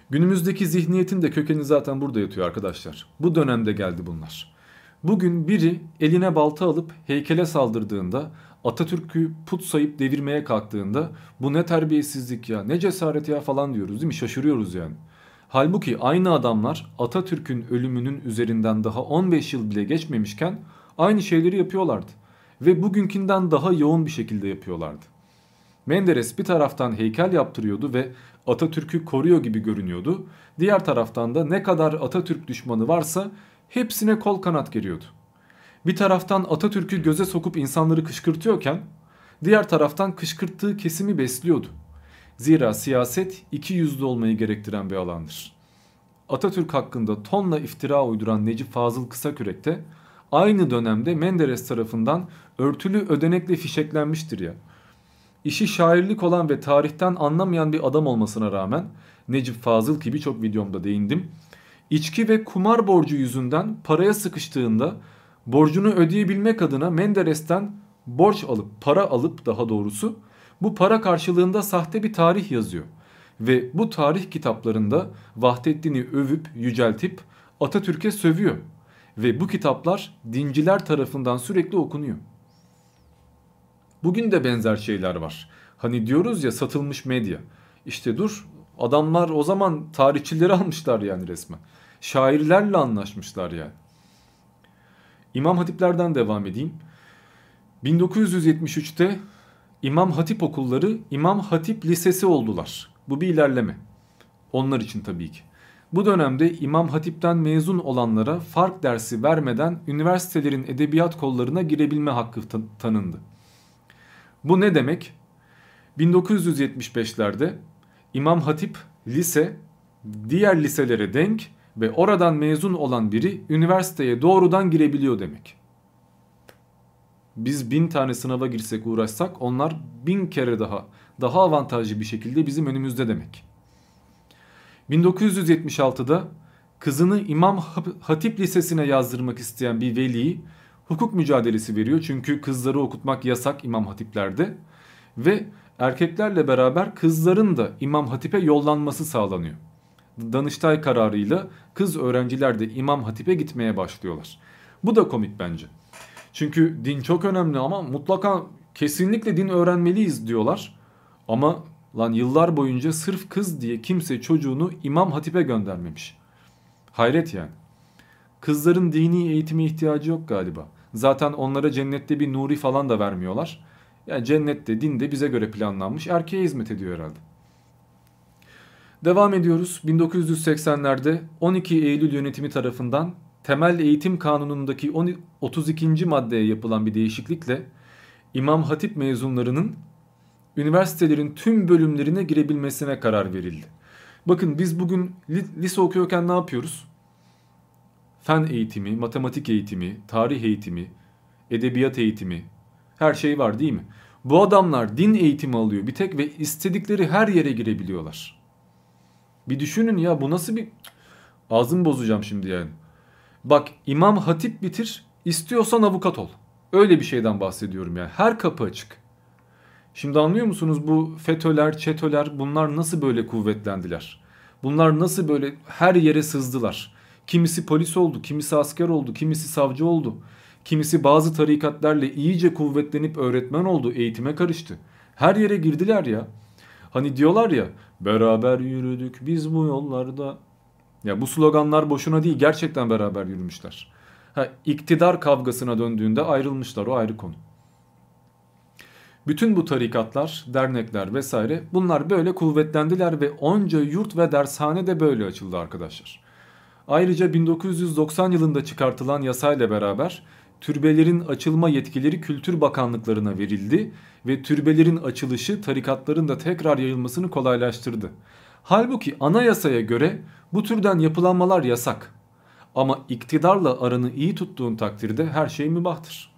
Günümüzdeki zihniyetin de kökeni zaten burada yatıyor arkadaşlar. Bu dönemde geldi bunlar. Bugün biri eline balta alıp heykele saldırdığında, Atatürk'ü put sayıp devirmeye kalktığında bu ne terbiyesizlik ya, ne cesaret ya falan diyoruz değil mi? Şaşırıyoruz yani. Halbuki aynı adamlar Atatürk'ün ölümünün üzerinden daha 15 yıl bile geçmemişken aynı şeyleri yapıyorlardı. Ve bugünkünden daha yoğun bir şekilde yapıyorlardı. Menderes bir taraftan heykel yaptırıyordu ve Atatürk'ü koruyor gibi görünüyordu. Diğer taraftan da ne kadar Atatürk düşmanı varsa hepsine kol kanat geriyordu. Bir taraftan Atatürk'ü göze sokup insanları kışkırtıyorken diğer taraftan kışkırttığı kesimi besliyordu. Zira siyaset iki yüzlü olmayı gerektiren bir alandır. Atatürk hakkında tonla iftira uyduran Necip Fazıl Kısakürek de aynı dönemde Menderes tarafından örtülü ödenekle fişeklenmiştir ya. İşi şairlik olan ve tarihten anlamayan bir adam olmasına rağmen Necip Fazıl ki birçok videomda değindim. İçki ve kumar borcu yüzünden paraya sıkıştığında borcunu ödeyebilmek adına Menderes'ten borç alıp para alıp daha doğrusu bu para karşılığında sahte bir tarih yazıyor. Ve bu tarih kitaplarında Vahdettin'i övüp yüceltip Atatürk'e sövüyor. Ve bu kitaplar dinciler tarafından sürekli okunuyor. Bugün de benzer şeyler var. Hani diyoruz ya satılmış medya. İşte dur adamlar o zaman tarihçileri [LAUGHS] almışlar yani resmen. Şairlerle anlaşmışlar yani. İmam Hatiplerden devam edeyim. 1973'te İmam Hatip okulları İmam Hatip Lisesi oldular. Bu bir ilerleme. Onlar için tabii ki. Bu dönemde İmam Hatip'ten mezun olanlara fark dersi vermeden üniversitelerin edebiyat kollarına girebilme hakkı tanındı. Bu ne demek? 1975'lerde İmam Hatip lise diğer liselere denk ve oradan mezun olan biri üniversiteye doğrudan girebiliyor demek biz bin tane sınava girsek uğraşsak onlar bin kere daha daha avantajlı bir şekilde bizim önümüzde demek. 1976'da kızını İmam Hatip Lisesi'ne yazdırmak isteyen bir veli hukuk mücadelesi veriyor. Çünkü kızları okutmak yasak İmam Hatiplerde ve erkeklerle beraber kızların da İmam Hatip'e yollanması sağlanıyor. Danıştay kararıyla kız öğrenciler de İmam Hatip'e gitmeye başlıyorlar. Bu da komik bence. Çünkü din çok önemli ama mutlaka kesinlikle din öğrenmeliyiz diyorlar. Ama lan yıllar boyunca sırf kız diye kimse çocuğunu İmam Hatip'e göndermemiş. Hayret yani. Kızların dini eğitime ihtiyacı yok galiba. Zaten onlara cennette bir nuri falan da vermiyorlar. Yani cennette din de bize göre planlanmış erkeğe hizmet ediyor herhalde. Devam ediyoruz. 1980'lerde 12 Eylül yönetimi tarafından temel eğitim kanunundaki 32. maddeye yapılan bir değişiklikle İmam Hatip mezunlarının üniversitelerin tüm bölümlerine girebilmesine karar verildi. Bakın biz bugün lise okuyorken ne yapıyoruz? Fen eğitimi, matematik eğitimi, tarih eğitimi, edebiyat eğitimi her şey var değil mi? Bu adamlar din eğitimi alıyor bir tek ve istedikleri her yere girebiliyorlar. Bir düşünün ya bu nasıl bir... Ağzımı bozacağım şimdi yani. Bak İmam Hatip bitir istiyorsan avukat ol. Öyle bir şeyden bahsediyorum yani. Her kapı açık. Şimdi anlıyor musunuz bu FETÖ'ler, ÇETÖ'ler bunlar nasıl böyle kuvvetlendiler? Bunlar nasıl böyle her yere sızdılar? Kimisi polis oldu, kimisi asker oldu, kimisi savcı oldu. Kimisi bazı tarikatlarla iyice kuvvetlenip öğretmen oldu, eğitime karıştı. Her yere girdiler ya. Hani diyorlar ya beraber yürüdük biz bu yollarda. Ya bu sloganlar boşuna değil gerçekten beraber yürümüşler. Ha, iktidar kavgasına döndüğünde ayrılmışlar o ayrı konu. Bütün bu tarikatlar, dernekler vesaire bunlar böyle kuvvetlendiler ve onca yurt ve dershane de böyle açıldı arkadaşlar. Ayrıca 1990 yılında çıkartılan yasayla beraber türbelerin açılma yetkileri Kültür Bakanlıklarına verildi ve türbelerin açılışı tarikatların da tekrar yayılmasını kolaylaştırdı. Halbuki anayasaya göre bu türden yapılanmalar yasak. Ama iktidarla aranı iyi tuttuğun takdirde her şey mübahtır.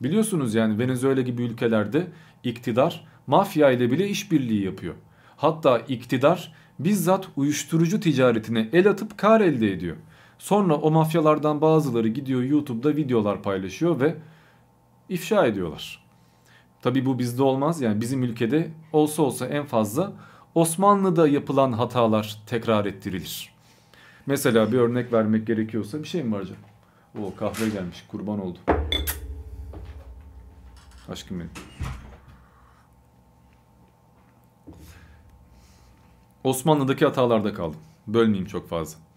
Biliyorsunuz yani Venezuela gibi ülkelerde iktidar mafya ile bile işbirliği yapıyor. Hatta iktidar bizzat uyuşturucu ticaretine el atıp kar elde ediyor. Sonra o mafyalardan bazıları gidiyor YouTube'da videolar paylaşıyor ve ifşa ediyorlar. Tabi bu bizde olmaz yani bizim ülkede olsa olsa en fazla Osmanlı'da yapılan hatalar tekrar ettirilir. Mesela bir örnek vermek gerekiyorsa bir şey mi var canım? O kahve gelmiş kurban oldu. Aşkım benim. Osmanlı'daki hatalarda kaldım. Bölmeyeyim çok fazla.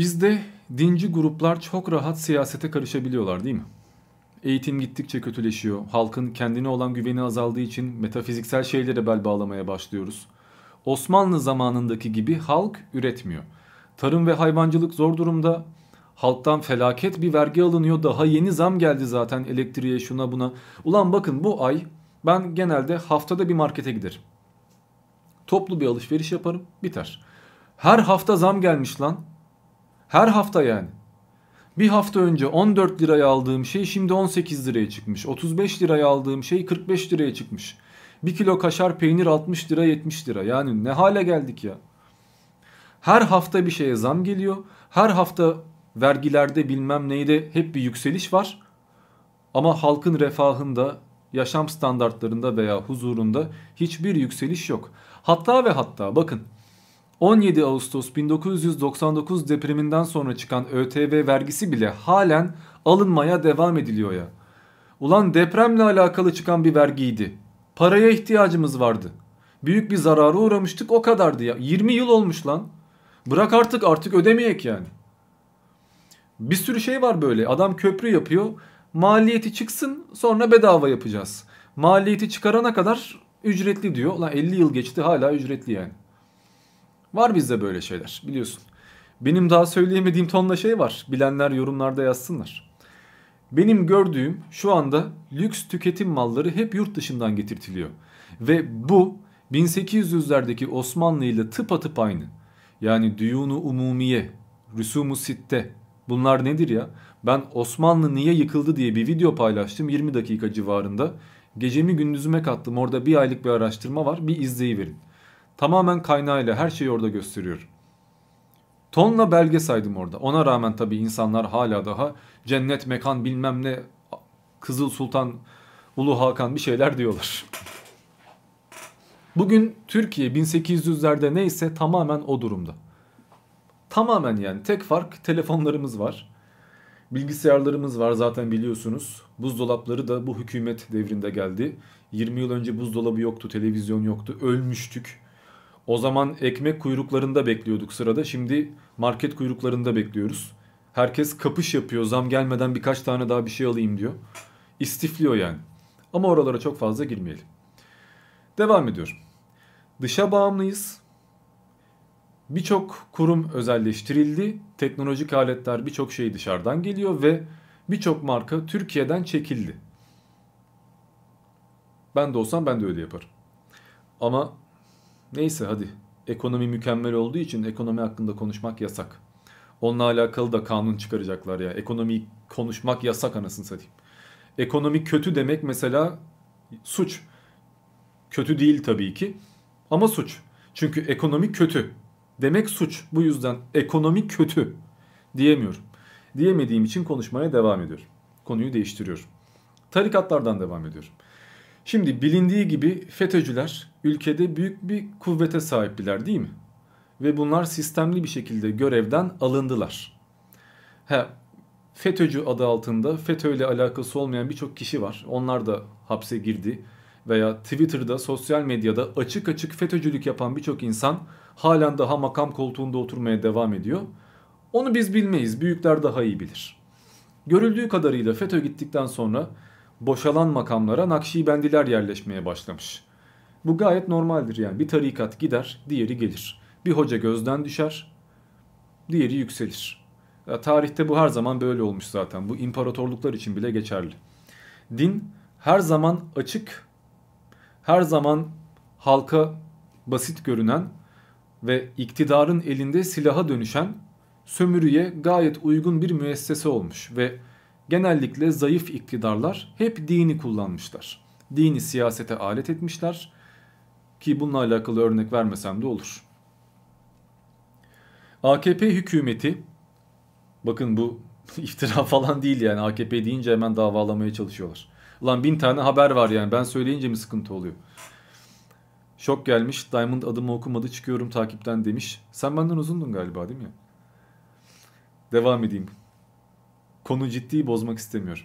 Bizde dinci gruplar çok rahat siyasete karışabiliyorlar değil mi? Eğitim gittikçe kötüleşiyor. Halkın kendine olan güveni azaldığı için metafiziksel şeylere bel bağlamaya başlıyoruz. Osmanlı zamanındaki gibi halk üretmiyor. Tarım ve hayvancılık zor durumda. Halktan felaket bir vergi alınıyor. Daha yeni zam geldi zaten elektriğe şuna buna. Ulan bakın bu ay ben genelde haftada bir markete giderim. Toplu bir alışveriş yaparım biter. Her hafta zam gelmiş lan. Her hafta yani. Bir hafta önce 14 liraya aldığım şey şimdi 18 liraya çıkmış. 35 liraya aldığım şey 45 liraya çıkmış. Bir kilo kaşar peynir 60 lira 70 lira. Yani ne hale geldik ya. Her hafta bir şeye zam geliyor. Her hafta vergilerde bilmem neyde hep bir yükseliş var. Ama halkın refahında, yaşam standartlarında veya huzurunda hiçbir yükseliş yok. Hatta ve hatta bakın 17 Ağustos 1999 depreminden sonra çıkan ÖTV vergisi bile halen alınmaya devam ediliyor ya. Ulan depremle alakalı çıkan bir vergiydi. Paraya ihtiyacımız vardı. Büyük bir zarara uğramıştık o kadardı ya. 20 yıl olmuş lan. Bırak artık artık ödemeyek yani. Bir sürü şey var böyle. Adam köprü yapıyor. Maliyeti çıksın sonra bedava yapacağız. Maliyeti çıkarana kadar ücretli diyor. Lan 50 yıl geçti hala ücretli yani. Var bizde böyle şeyler biliyorsun. Benim daha söyleyemediğim tonla şey var. Bilenler yorumlarda yazsınlar. Benim gördüğüm şu anda lüks tüketim malları hep yurt dışından getirtiliyor. Ve bu 1800'lerdeki Osmanlı ile tıpatıp aynı. Yani düyunu umumiye, rüsumu sitte bunlar nedir ya? Ben Osmanlı niye yıkıldı diye bir video paylaştım 20 dakika civarında. Gecemi gündüzüme kattım orada bir aylık bir araştırma var bir izleyiverin. Tamamen kaynağıyla her şeyi orada gösteriyor. Tonla belge saydım orada. Ona rağmen tabii insanlar hala daha cennet mekan bilmem ne Kızıl Sultan Ulu Hakan bir şeyler diyorlar. Bugün Türkiye 1800'lerde neyse tamamen o durumda. Tamamen yani tek fark telefonlarımız var. Bilgisayarlarımız var zaten biliyorsunuz. Buzdolapları da bu hükümet devrinde geldi. 20 yıl önce buzdolabı yoktu, televizyon yoktu, ölmüştük. O zaman ekmek kuyruklarında bekliyorduk sırada. Şimdi market kuyruklarında bekliyoruz. Herkes kapış yapıyor. Zam gelmeden birkaç tane daha bir şey alayım diyor. İstifliyor yani. Ama oralara çok fazla girmeyelim. Devam ediyorum. Dışa bağımlıyız. Birçok kurum özelleştirildi. Teknolojik aletler birçok şey dışarıdan geliyor ve birçok marka Türkiye'den çekildi. Ben de olsam ben de öyle yaparım. Ama neyse hadi. Ekonomi mükemmel olduğu için ekonomi hakkında konuşmak yasak. Onunla alakalı da kanun çıkaracaklar ya. Ekonomi konuşmak yasak anasını satayım. Ekonomi kötü demek mesela suç. Kötü değil tabii ki ama suç. Çünkü ekonomi kötü. Demek suç. Bu yüzden ekonomi kötü diyemiyorum. Diyemediğim için konuşmaya devam ediyorum. Konuyu değiştiriyorum. Tarikatlardan devam ediyorum. Şimdi bilindiği gibi FETÖ'cüler ülkede büyük bir kuvvete sahiptiler değil mi? Ve bunlar sistemli bir şekilde görevden alındılar. He, FETÖ'cü adı altında FETÖ ile alakası olmayan birçok kişi var. Onlar da hapse girdi. Veya Twitter'da, sosyal medyada açık açık FETÖ'cülük yapan birçok insan halen daha makam koltuğunda oturmaya devam ediyor. Onu biz bilmeyiz, büyükler daha iyi bilir. Görüldüğü kadarıyla FETÖ gittikten sonra boşalan makamlara Nakşibendiler yerleşmeye başlamış. Bu gayet normaldir yani. Bir tarikat gider, diğeri gelir. Bir hoca gözden düşer, diğeri yükselir. Ya, tarihte bu her zaman böyle olmuş zaten. Bu imparatorluklar için bile geçerli. Din her zaman açık, her zaman halka basit görünen ve iktidarın elinde silaha dönüşen sömürüye gayet uygun bir müessese olmuş ve genellikle zayıf iktidarlar hep dini kullanmışlar. Dini siyasete alet etmişler ki bununla alakalı örnek vermesem de olur. AKP hükümeti bakın bu [LAUGHS] iftira falan değil yani AKP deyince hemen davalamaya çalışıyorlar. Ulan bin tane haber var yani ben söyleyince mi sıkıntı oluyor? Şok gelmiş Diamond adımı okumadı çıkıyorum takipten demiş. Sen benden uzundun galiba değil mi? Devam edeyim. Konu ciddi bozmak istemiyorum.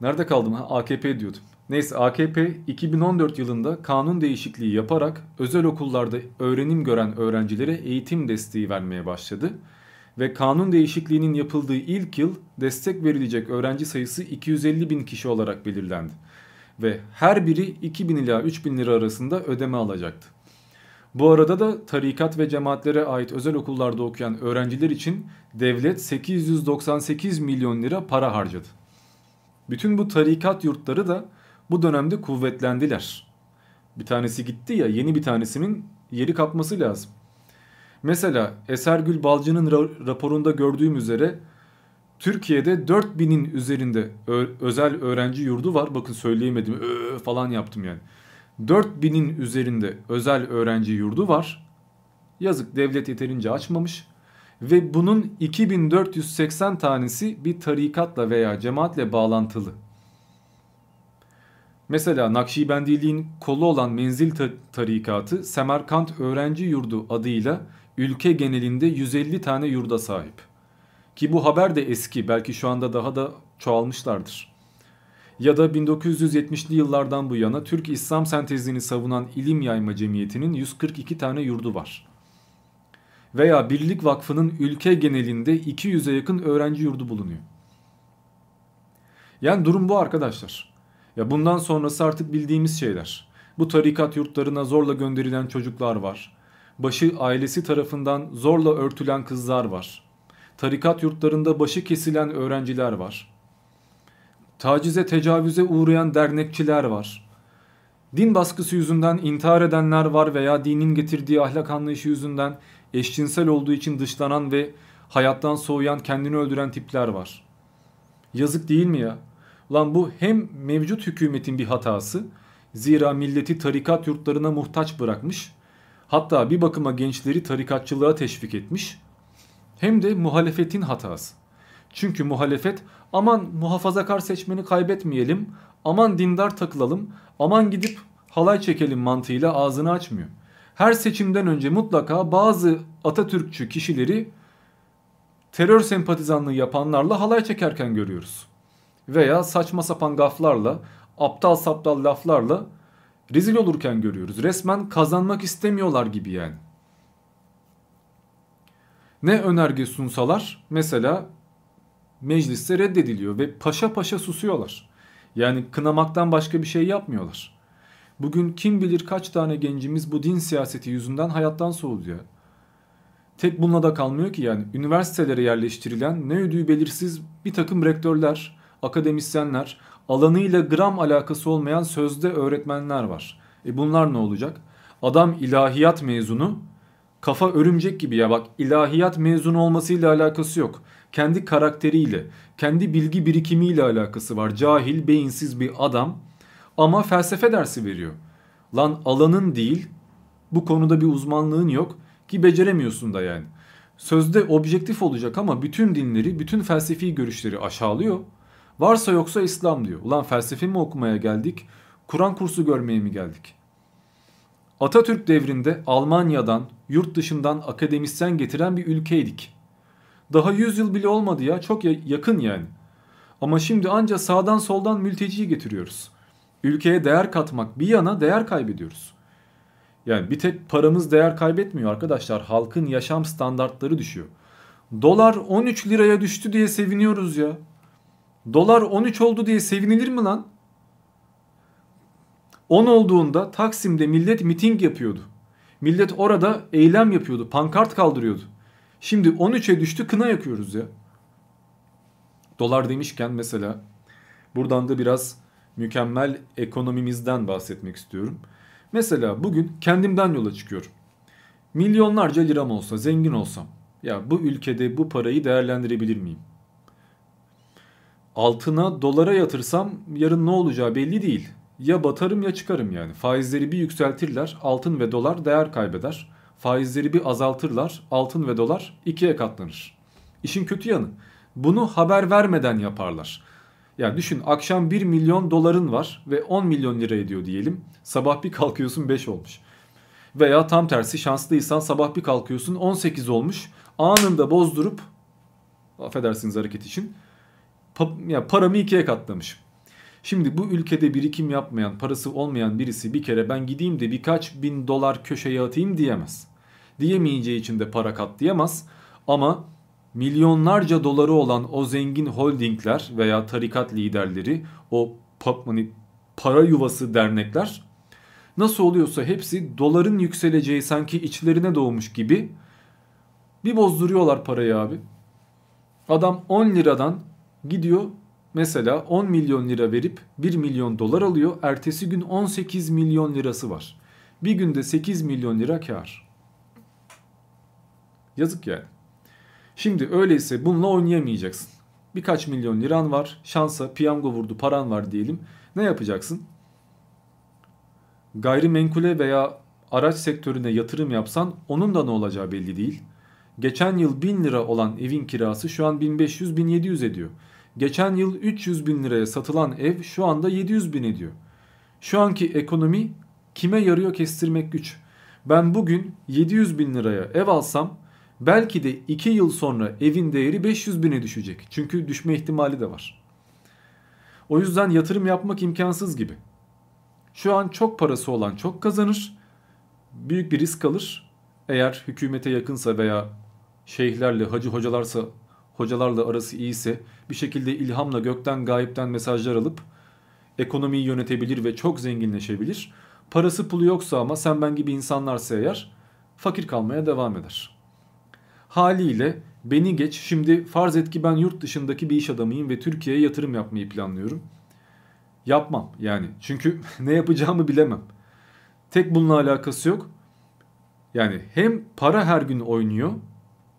Nerede kaldım ha? AKP diyordum. Neyse AKP 2014 yılında kanun değişikliği yaparak özel okullarda öğrenim gören öğrencilere eğitim desteği vermeye başladı. Ve kanun değişikliğinin yapıldığı ilk yıl destek verilecek öğrenci sayısı 250 bin kişi olarak belirlendi. Ve her biri 2000 ila 3000 lira arasında ödeme alacaktı. Bu arada da tarikat ve cemaatlere ait özel okullarda okuyan öğrenciler için devlet 898 milyon lira para harcadı. Bütün bu tarikat yurtları da bu dönemde kuvvetlendiler. Bir tanesi gitti ya yeni bir tanesinin yeri kapması lazım. Mesela Esergül Balcı'nın raporunda gördüğüm üzere Türkiye'de 4000'in üzerinde özel öğrenci yurdu var. Bakın söyleyemedim Ö falan yaptım yani. 4000'in üzerinde özel öğrenci yurdu var. Yazık devlet yeterince açmamış. Ve bunun 2480 tanesi bir tarikatla veya cemaatle bağlantılı. Mesela Nakşibendiliğin kolu olan Menzil Tarikatı Semerkant Öğrenci Yurdu adıyla ülke genelinde 150 tane yurda sahip. Ki bu haber de eski belki şu anda daha da çoğalmışlardır. Ya da 1970'li yıllardan bu yana Türk İslam sentezini savunan İlim Yayma Cemiyeti'nin 142 tane yurdu var. Veya Birlik Vakfı'nın ülke genelinde 200'e yakın öğrenci yurdu bulunuyor. Yani durum bu arkadaşlar. Ya bundan sonrası artık bildiğimiz şeyler. Bu tarikat yurtlarına zorla gönderilen çocuklar var. Başı ailesi tarafından zorla örtülen kızlar var. Tarikat yurtlarında başı kesilen öğrenciler var. Tacize tecavüze uğrayan dernekçiler var. Din baskısı yüzünden intihar edenler var veya dinin getirdiği ahlak anlayışı yüzünden eşcinsel olduğu için dışlanan ve hayattan soğuyan kendini öldüren tipler var. Yazık değil mi ya? Lan bu hem mevcut hükümetin bir hatası zira milleti tarikat yurtlarına muhtaç bırakmış hatta bir bakıma gençleri tarikatçılığa teşvik etmiş hem de muhalefetin hatası. Çünkü muhalefet aman muhafazakar seçmeni kaybetmeyelim, aman dindar takılalım, aman gidip halay çekelim mantığıyla ağzını açmıyor. Her seçimden önce mutlaka bazı Atatürkçü kişileri terör sempatizanlığı yapanlarla halay çekerken görüyoruz. Veya saçma sapan gaflarla, aptal saptal laflarla rezil olurken görüyoruz. Resmen kazanmak istemiyorlar gibi yani. Ne önerge sunsalar mesela mecliste reddediliyor ve paşa paşa susuyorlar. Yani kınamaktan başka bir şey yapmıyorlar. Bugün kim bilir kaç tane gencimiz bu din siyaseti yüzünden hayattan soğudu ya. Tek bununla da kalmıyor ki yani üniversitelere yerleştirilen ne ödüğü belirsiz bir takım rektörler, akademisyenler, alanıyla gram alakası olmayan sözde öğretmenler var. E bunlar ne olacak? Adam ilahiyat mezunu, kafa örümcek gibi ya bak ilahiyat mezunu olmasıyla alakası yok. Kendi karakteriyle, kendi bilgi birikimiyle alakası var. Cahil, beyinsiz bir adam ama felsefe dersi veriyor. Lan alanın değil, bu konuda bir uzmanlığın yok ki beceremiyorsun da yani. Sözde objektif olacak ama bütün dinleri, bütün felsefi görüşleri aşağılıyor. Varsa yoksa İslam diyor. Ulan felsefe mi okumaya geldik? Kur'an kursu görmeye mi geldik? Atatürk devrinde Almanya'dan, yurt dışından akademisyen getiren bir ülkeydik. Daha 100 yıl bile olmadı ya. Çok yakın yani. Ama şimdi anca sağdan soldan mülteci getiriyoruz. Ülkeye değer katmak bir yana değer kaybediyoruz. Yani bir tek paramız değer kaybetmiyor arkadaşlar. Halkın yaşam standartları düşüyor. Dolar 13 liraya düştü diye seviniyoruz ya. Dolar 13 oldu diye sevinilir mi lan? 10 olduğunda Taksim'de millet miting yapıyordu. Millet orada eylem yapıyordu, pankart kaldırıyordu. Şimdi 13'e düştü kına yakıyoruz ya. Dolar demişken mesela buradan da biraz mükemmel ekonomimizden bahsetmek istiyorum. Mesela bugün kendimden yola çıkıyorum. Milyonlarca liram olsa, zengin olsam ya bu ülkede bu parayı değerlendirebilir miyim? Altına dolara yatırsam yarın ne olacağı belli değil. Ya batarım ya çıkarım yani. Faizleri bir yükseltirler, altın ve dolar değer kaybeder. Faizleri bir azaltırlar, altın ve dolar ikiye katlanır. İşin kötü yanı bunu haber vermeden yaparlar. Yani düşün akşam 1 milyon doların var ve 10 milyon lira ediyor diyelim. Sabah bir kalkıyorsun 5 olmuş. Veya tam tersi şanslıysan sabah bir kalkıyorsun 18 olmuş. Anında bozdurup affedersiniz hareket için pa ya paramı ikiye katlamış. Şimdi bu ülkede birikim yapmayan, parası olmayan birisi bir kere ben gideyim de birkaç bin dolar köşeye atayım diyemez. Diyemeyeceği için de para katlayamaz. Ama milyonlarca doları olan o zengin holdingler veya tarikat liderleri, o hani para yuvası dernekler nasıl oluyorsa hepsi doların yükseleceği sanki içlerine doğmuş gibi bir bozduruyorlar parayı abi. Adam 10 liradan gidiyor mesela 10 milyon lira verip 1 milyon dolar alıyor. Ertesi gün 18 milyon lirası var. Bir günde 8 milyon lira kar. Yazık yani. Şimdi öyleyse bununla oynayamayacaksın. Birkaç milyon liran var. Şansa piyango vurdu paran var diyelim. Ne yapacaksın? Gayrimenkule veya araç sektörüne yatırım yapsan onun da ne olacağı belli değil. Geçen yıl 1000 lira olan evin kirası şu an 1500-1700 ediyor. Geçen yıl 300 bin liraya satılan ev şu anda 700 bin ediyor. Şu anki ekonomi kime yarıyor kestirmek güç. Ben bugün 700 bin liraya ev alsam belki de 2 yıl sonra evin değeri 500 bine düşecek. Çünkü düşme ihtimali de var. O yüzden yatırım yapmak imkansız gibi. Şu an çok parası olan çok kazanır. Büyük bir risk alır. Eğer hükümete yakınsa veya şeyhlerle, hacı hocalarsa, hocalarla arası iyiyse bir şekilde ilhamla gökten gayipten mesajlar alıp ekonomiyi yönetebilir ve çok zenginleşebilir. Parası pulu yoksa ama sen ben gibi insanlarsa eğer fakir kalmaya devam eder. Haliyle beni geç şimdi farz et ki ben yurt dışındaki bir iş adamıyım ve Türkiye'ye yatırım yapmayı planlıyorum. Yapmam yani çünkü [LAUGHS] ne yapacağımı bilemem. Tek bununla alakası yok. Yani hem para her gün oynuyor.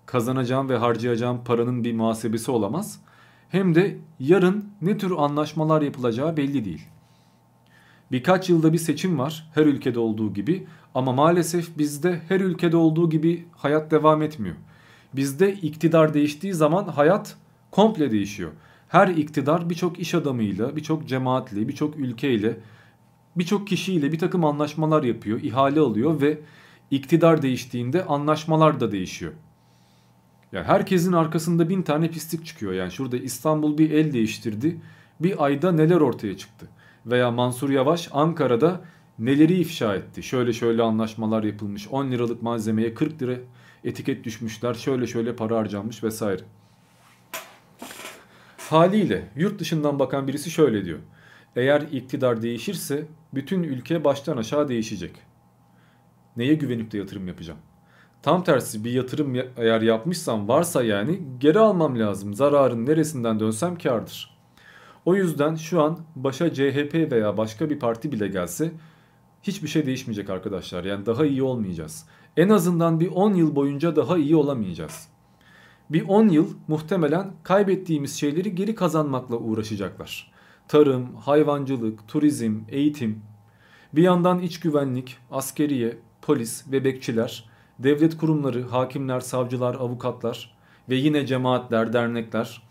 Kazanacağım ve harcayacağım paranın bir muhasebesi olamaz. Hem de yarın ne tür anlaşmalar yapılacağı belli değil. Birkaç yılda bir seçim var her ülkede olduğu gibi ama maalesef bizde her ülkede olduğu gibi hayat devam etmiyor. Bizde iktidar değiştiği zaman hayat komple değişiyor. Her iktidar birçok iş adamıyla, birçok cemaatli, birçok ülkeyle birçok kişiyle bir takım anlaşmalar yapıyor, ihale alıyor ve iktidar değiştiğinde anlaşmalar da değişiyor. Yani herkesin arkasında bin tane pislik çıkıyor. Yani şurada İstanbul bir el değiştirdi. Bir ayda neler ortaya çıktı. Veya Mansur Yavaş Ankara'da neleri ifşa etti. Şöyle şöyle anlaşmalar yapılmış. 10 liralık malzemeye 40 lira etiket düşmüşler. Şöyle şöyle para harcanmış vesaire. Haliyle yurt dışından bakan birisi şöyle diyor. Eğer iktidar değişirse bütün ülke baştan aşağı değişecek. Neye güvenip de yatırım yapacağım? Tam tersi bir yatırım eğer yapmışsam varsa yani geri almam lazım. Zararın neresinden dönsem kardır. O yüzden şu an başa CHP veya başka bir parti bile gelse hiçbir şey değişmeyecek arkadaşlar. Yani daha iyi olmayacağız. En azından bir 10 yıl boyunca daha iyi olamayacağız. Bir 10 yıl muhtemelen kaybettiğimiz şeyleri geri kazanmakla uğraşacaklar. Tarım, hayvancılık, turizm, eğitim, bir yandan iç güvenlik, askeriye, polis ve bekçiler, devlet kurumları, hakimler, savcılar, avukatlar ve yine cemaatler, dernekler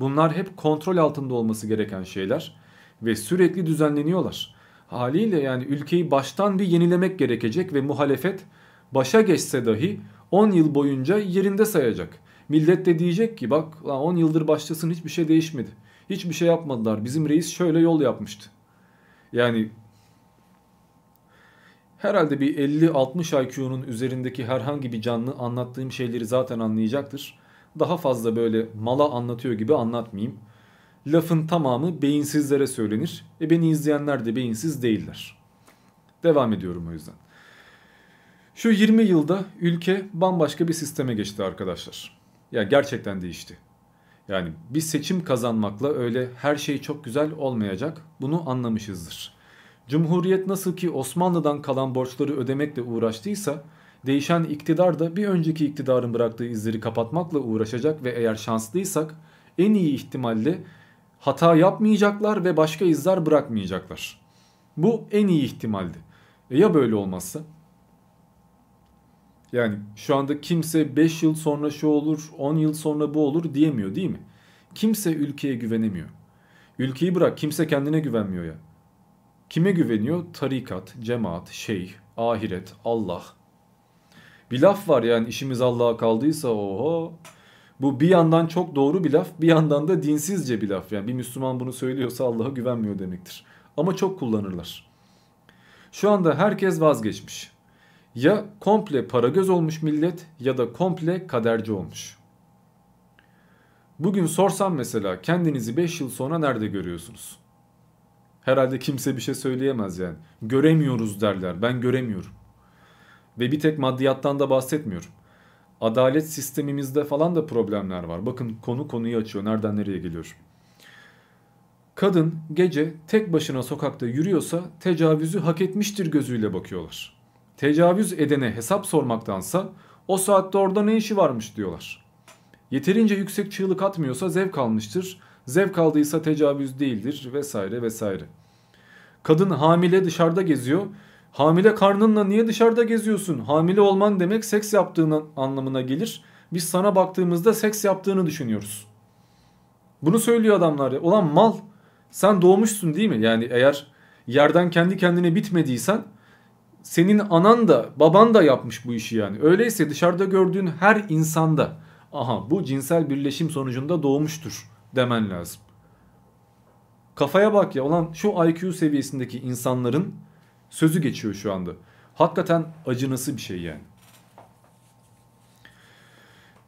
bunlar hep kontrol altında olması gereken şeyler ve sürekli düzenleniyorlar. Haliyle yani ülkeyi baştan bir yenilemek gerekecek ve muhalefet başa geçse dahi 10 yıl boyunca yerinde sayacak. Millet de diyecek ki bak 10 yıldır başlasın hiçbir şey değişmedi. Hiçbir şey yapmadılar. Bizim reis şöyle yol yapmıştı. Yani herhalde bir 50-60 IQ'nun üzerindeki herhangi bir canlı anlattığım şeyleri zaten anlayacaktır. Daha fazla böyle mala anlatıyor gibi anlatmayayım. Lafın tamamı beyinsizlere söylenir. E beni izleyenler de beyinsiz değiller. Devam ediyorum o yüzden. Şu 20 yılda ülke bambaşka bir sisteme geçti arkadaşlar. Ya gerçekten değişti. Yani bir seçim kazanmakla öyle her şey çok güzel olmayacak. Bunu anlamışızdır. Cumhuriyet nasıl ki Osmanlı'dan kalan borçları ödemekle uğraştıysa değişen iktidar da bir önceki iktidarın bıraktığı izleri kapatmakla uğraşacak ve eğer şanslıysak en iyi ihtimalle hata yapmayacaklar ve başka izler bırakmayacaklar. Bu en iyi ihtimaldi. E ya böyle olmazsa? Yani şu anda kimse 5 yıl sonra şu olur, 10 yıl sonra bu olur diyemiyor değil mi? Kimse ülkeye güvenemiyor. Ülkeyi bırak kimse kendine güvenmiyor ya. Kime güveniyor? Tarikat, cemaat, şeyh, ahiret, Allah. Bir laf var yani işimiz Allah'a kaldıysa oho. Bu bir yandan çok doğru bir laf bir yandan da dinsizce bir laf. Yani bir Müslüman bunu söylüyorsa Allah'a güvenmiyor demektir. Ama çok kullanırlar. Şu anda herkes vazgeçmiş. Ya komple para göz olmuş millet ya da komple kaderci olmuş. Bugün sorsam mesela kendinizi 5 yıl sonra nerede görüyorsunuz? Herhalde kimse bir şey söyleyemez yani. Göremiyoruz derler. Ben göremiyorum. Ve bir tek maddiyattan da bahsetmiyorum. Adalet sistemimizde falan da problemler var. Bakın konu konuyu açıyor. Nereden nereye geliyor. Kadın gece tek başına sokakta yürüyorsa tecavüzü hak etmiştir gözüyle bakıyorlar. Tecavüz edene hesap sormaktansa o saatte orada ne işi varmış diyorlar. Yeterince yüksek çığlık atmıyorsa zevk almıştır. Zevk aldıysa tecavüz değildir vesaire vesaire. Kadın hamile dışarıda geziyor. Hamile karnınla niye dışarıda geziyorsun? Hamile olman demek seks yaptığın anlamına gelir. Biz sana baktığımızda seks yaptığını düşünüyoruz. Bunu söylüyor adamlar ya. Ulan mal sen doğmuşsun değil mi? Yani eğer yerden kendi kendine bitmediysen senin anan da baban da yapmış bu işi yani. Öyleyse dışarıda gördüğün her insanda aha bu cinsel birleşim sonucunda doğmuştur demen lazım. Kafaya bak ya ulan şu IQ seviyesindeki insanların sözü geçiyor şu anda. Hakikaten acınası bir şey yani.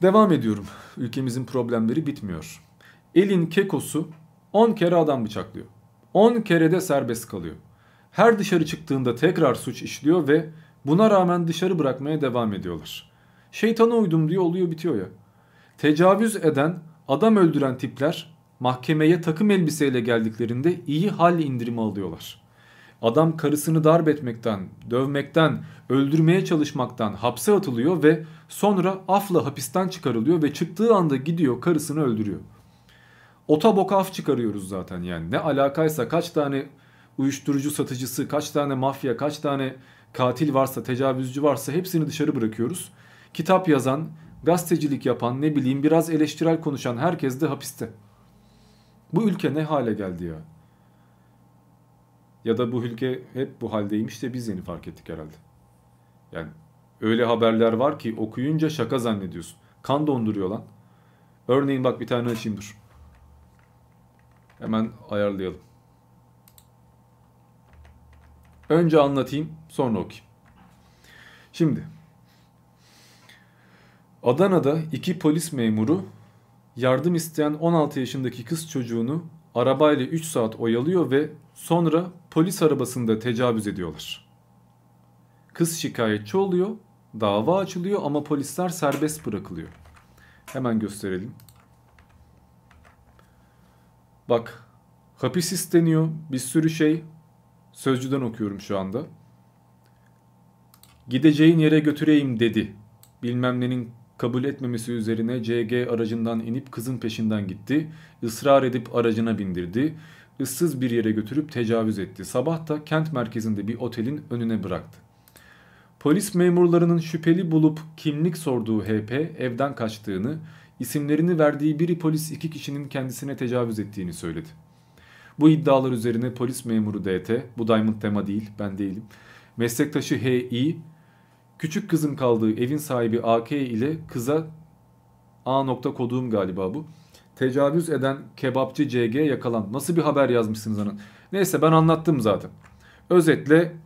Devam ediyorum. Ülkemizin problemleri bitmiyor. Elin kekosu 10 kere adam bıçaklıyor. 10 kere de serbest kalıyor. Her dışarı çıktığında tekrar suç işliyor ve buna rağmen dışarı bırakmaya devam ediyorlar. Şeytana uydum diye oluyor bitiyor ya. Tecavüz eden, adam öldüren tipler mahkemeye takım elbiseyle geldiklerinde iyi hal indirimi alıyorlar. Adam karısını darp etmekten, dövmekten, öldürmeye çalışmaktan hapse atılıyor ve sonra afla hapisten çıkarılıyor ve çıktığı anda gidiyor karısını öldürüyor. Otoboka af çıkarıyoruz zaten yani. Ne alakaysa kaç tane uyuşturucu satıcısı, kaç tane mafya, kaç tane katil varsa, tecavüzcü varsa hepsini dışarı bırakıyoruz. Kitap yazan, gazetecilik yapan, ne bileyim biraz eleştirel konuşan herkes de hapiste. Bu ülke ne hale geldi ya? Ya da bu ülke hep bu haldeymiş de biz yeni fark ettik herhalde. Yani öyle haberler var ki okuyunca şaka zannediyorsun. Kan donduruyor lan. Örneğin bak bir tane açayım dur. Hemen ayarlayalım. Önce anlatayım sonra okuyayım. Şimdi Adana'da iki polis memuru yardım isteyen 16 yaşındaki kız çocuğunu arabayla 3 saat oyalıyor ve sonra polis arabasında tecavüz ediyorlar. Kız şikayetçi oluyor, dava açılıyor ama polisler serbest bırakılıyor. Hemen gösterelim. Bak hapis isteniyor bir sürü şey sözcüden okuyorum şu anda. Gideceğin yere götüreyim dedi. Bilmem nenin kabul etmemesi üzerine CG aracından inip kızın peşinden gitti. Israr edip aracına bindirdi. Issız bir yere götürüp tecavüz etti. Sabah da kent merkezinde bir otelin önüne bıraktı. Polis memurlarının şüpheli bulup kimlik sorduğu HP evden kaçtığını, isimlerini verdiği biri polis iki kişinin kendisine tecavüz ettiğini söyledi. Bu iddialar üzerine polis memuru DT, bu Diamond tema değil ben değilim, meslektaşı HI, küçük kızın kaldığı evin sahibi AK ile kıza A nokta koduğum galiba bu. Tecavüz eden kebapçı CG yakalan. Nasıl bir haber yazmışsınız anın? Neyse ben anlattım zaten. Özetle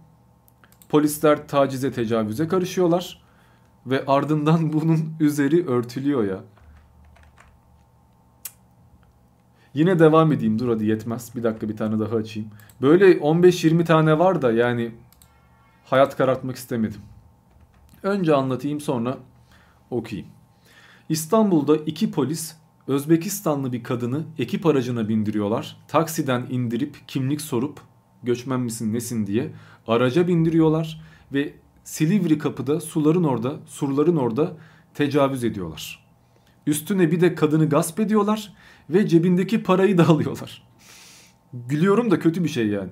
polisler tacize tecavüze karışıyorlar ve ardından [LAUGHS] bunun üzeri örtülüyor ya. Yine devam edeyim dur hadi yetmez. Bir dakika bir tane daha açayım. Böyle 15-20 tane var da yani hayat karartmak istemedim. Önce anlatayım sonra okuyayım. İstanbul'da iki polis Özbekistanlı bir kadını ekip aracına bindiriyorlar. Taksiden indirip kimlik sorup göçmen misin nesin diye araca bindiriyorlar ve Silivri kapıda suların orada surların orada tecavüz ediyorlar. Üstüne bir de kadını gasp ediyorlar ve cebindeki parayı da [LAUGHS] alıyorlar. Gülüyorum da kötü bir şey yani.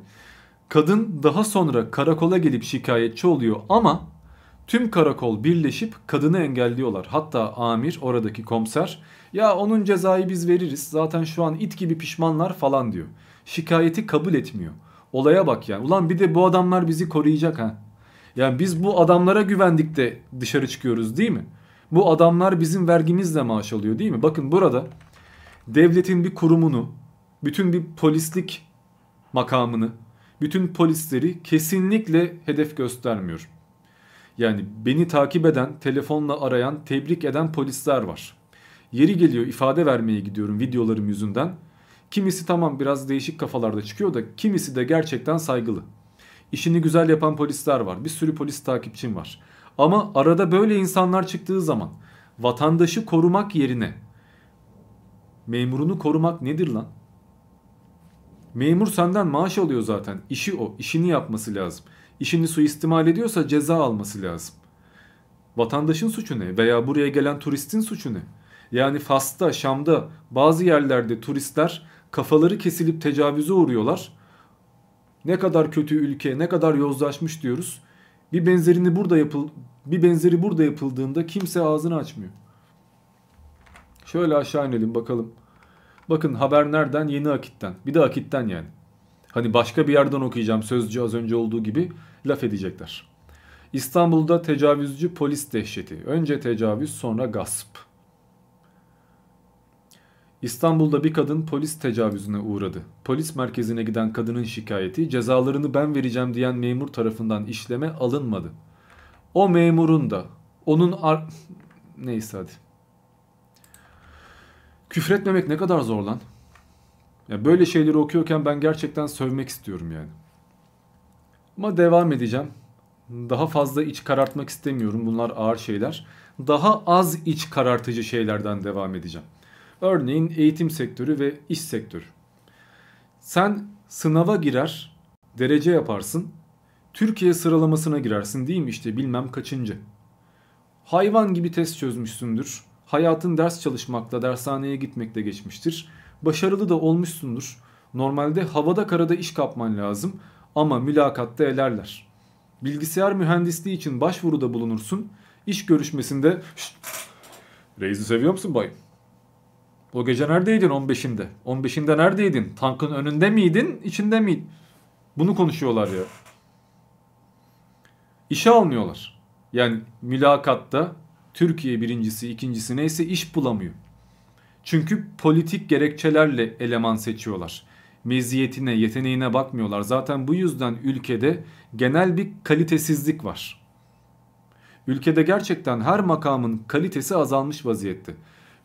Kadın daha sonra karakola gelip şikayetçi oluyor ama tüm karakol birleşip kadını engelliyorlar. Hatta amir oradaki komiser ya onun cezayı biz veririz zaten şu an it gibi pişmanlar falan diyor. Şikayeti kabul etmiyor. Olaya bak yani. Ulan bir de bu adamlar bizi koruyacak ha. Yani biz bu adamlara güvendik de dışarı çıkıyoruz değil mi? Bu adamlar bizim vergimizle maaş alıyor değil mi? Bakın burada devletin bir kurumunu, bütün bir polislik makamını, bütün polisleri kesinlikle hedef göstermiyor. Yani beni takip eden, telefonla arayan, tebrik eden polisler var. Yeri geliyor ifade vermeye gidiyorum videolarım yüzünden. Kimisi tamam biraz değişik kafalarda çıkıyor da kimisi de gerçekten saygılı. İşini güzel yapan polisler var. Bir sürü polis takipçim var. Ama arada böyle insanlar çıktığı zaman vatandaşı korumak yerine memurunu korumak nedir lan? Memur senden maaş alıyor zaten. İşi o. İşini yapması lazım. İşini suistimal ediyorsa ceza alması lazım. Vatandaşın suçu ne? Veya buraya gelen turistin suçu ne? Yani Fas'ta, Şam'da bazı yerlerde turistler kafaları kesilip tecavüze uğruyorlar. Ne kadar kötü ülke, ne kadar yozlaşmış diyoruz. Bir benzerini burada yapıl bir benzeri burada yapıldığında kimse ağzını açmıyor. Şöyle aşağı inelim bakalım. Bakın haber nereden? Yeni Akit'ten. Bir de Akit'ten yani. Hani başka bir yerden okuyacağım sözcü az önce olduğu gibi laf edecekler. İstanbul'da tecavüzcü polis dehşeti. Önce tecavüz sonra gasp. İstanbul'da bir kadın polis tecavüzüne uğradı. Polis merkezine giden kadının şikayeti cezalarını ben vereceğim diyen memur tarafından işleme alınmadı. O memurun da onun ar... Neyse hadi. Küfretmemek ne kadar zor lan. Ya böyle şeyleri okuyorken ben gerçekten sövmek istiyorum yani. Ama devam edeceğim. Daha fazla iç karartmak istemiyorum. Bunlar ağır şeyler. Daha az iç karartıcı şeylerden devam edeceğim. Örneğin eğitim sektörü ve iş sektörü. Sen sınava girer, derece yaparsın. Türkiye sıralamasına girersin değil mi işte bilmem kaçıncı. Hayvan gibi test çözmüşsündür. Hayatın ders çalışmakla, dershaneye gitmekle geçmiştir. Başarılı da olmuşsundur. Normalde havada karada iş kapman lazım ama mülakatta elerler. Bilgisayar mühendisliği için başvuruda bulunursun. İş görüşmesinde Reis'i seviyor musun bay? O gece neredeydin 15'inde? 15'inde neredeydin? Tankın önünde miydin, içinde miydin? Bunu konuşuyorlar ya. İşe almıyorlar. Yani mülakatta Türkiye birincisi, ikincisi neyse iş bulamıyor. Çünkü politik gerekçelerle eleman seçiyorlar. Meziyetine, yeteneğine bakmıyorlar. Zaten bu yüzden ülkede genel bir kalitesizlik var. Ülkede gerçekten her makamın kalitesi azalmış vaziyette.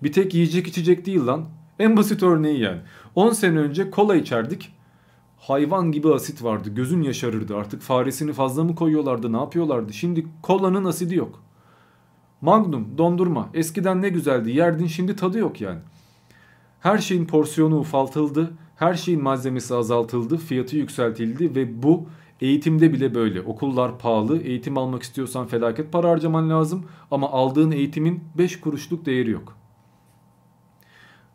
Bir tek yiyecek içecek değil lan. En basit örneği yani. 10 sene önce kola içerdik. Hayvan gibi asit vardı. Gözün yaşarırdı. Artık faresini fazla mı koyuyorlardı ne yapıyorlardı. Şimdi kolanın asidi yok. Magnum, dondurma. Eskiden ne güzeldi. Yerdin şimdi tadı yok yani. Her şeyin porsiyonu ufaltıldı. Her şeyin malzemesi azaltıldı. Fiyatı yükseltildi ve bu eğitimde bile böyle. Okullar pahalı. Eğitim almak istiyorsan felaket para harcaman lazım. Ama aldığın eğitimin 5 kuruşluk değeri yok.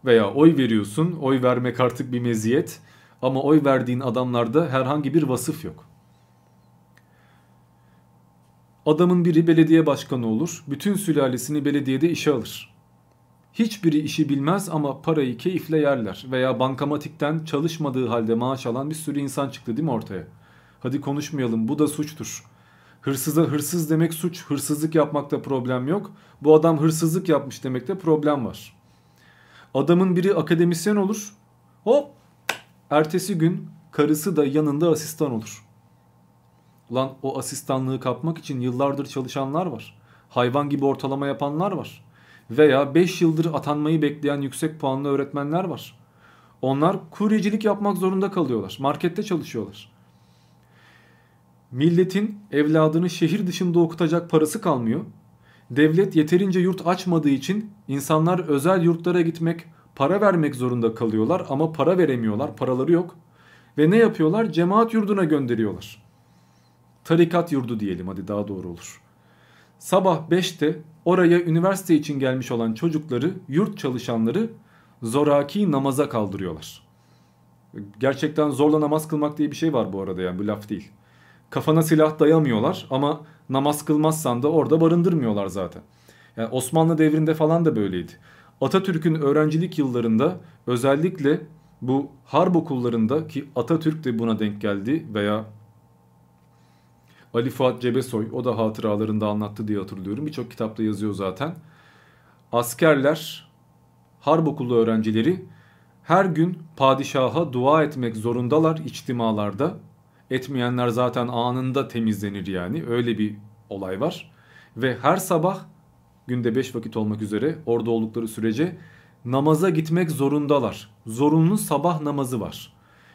Veya oy veriyorsun. Oy vermek artık bir meziyet. Ama oy verdiğin adamlarda herhangi bir vasıf yok. Adamın biri belediye başkanı olur. Bütün sülalesini belediyede işe alır. Hiçbiri işi bilmez ama parayı keyifle yerler. Veya bankamatikten çalışmadığı halde maaş alan bir sürü insan çıktı değil mi ortaya? Hadi konuşmayalım bu da suçtur. Hırsıza hırsız demek suç. Hırsızlık yapmakta problem yok. Bu adam hırsızlık yapmış demekte problem var. Adamın biri akademisyen olur. Hop ertesi gün karısı da yanında asistan olur. Ulan o asistanlığı kapmak için yıllardır çalışanlar var. Hayvan gibi ortalama yapanlar var. Veya 5 yıldır atanmayı bekleyen yüksek puanlı öğretmenler var. Onlar kuryecilik yapmak zorunda kalıyorlar. Markette çalışıyorlar. Milletin evladını şehir dışında okutacak parası kalmıyor. Devlet yeterince yurt açmadığı için insanlar özel yurtlara gitmek, para vermek zorunda kalıyorlar ama para veremiyorlar, paraları yok. Ve ne yapıyorlar? Cemaat yurduna gönderiyorlar. Tarikat yurdu diyelim hadi daha doğru olur. Sabah 5'te oraya üniversite için gelmiş olan çocukları, yurt çalışanları zoraki namaza kaldırıyorlar. Gerçekten zorla namaz kılmak diye bir şey var bu arada yani bu laf değil. Kafana silah dayamıyorlar ama namaz kılmazsan da orada barındırmıyorlar zaten. Yani Osmanlı devrinde falan da böyleydi. Atatürk'ün öğrencilik yıllarında özellikle bu harp okullarında ki Atatürk de buna denk geldi veya Ali Fuat Cebesoy o da hatıralarında anlattı diye hatırlıyorum. Birçok kitapta yazıyor zaten. Askerler, harp okulu öğrencileri her gün padişaha dua etmek zorundalar içtimalarda. Etmeyenler zaten anında temizlenir yani. Öyle bir olay var. Ve her sabah günde 5 vakit olmak üzere orada oldukları sürece namaza gitmek zorundalar. Zorunlu sabah namazı var.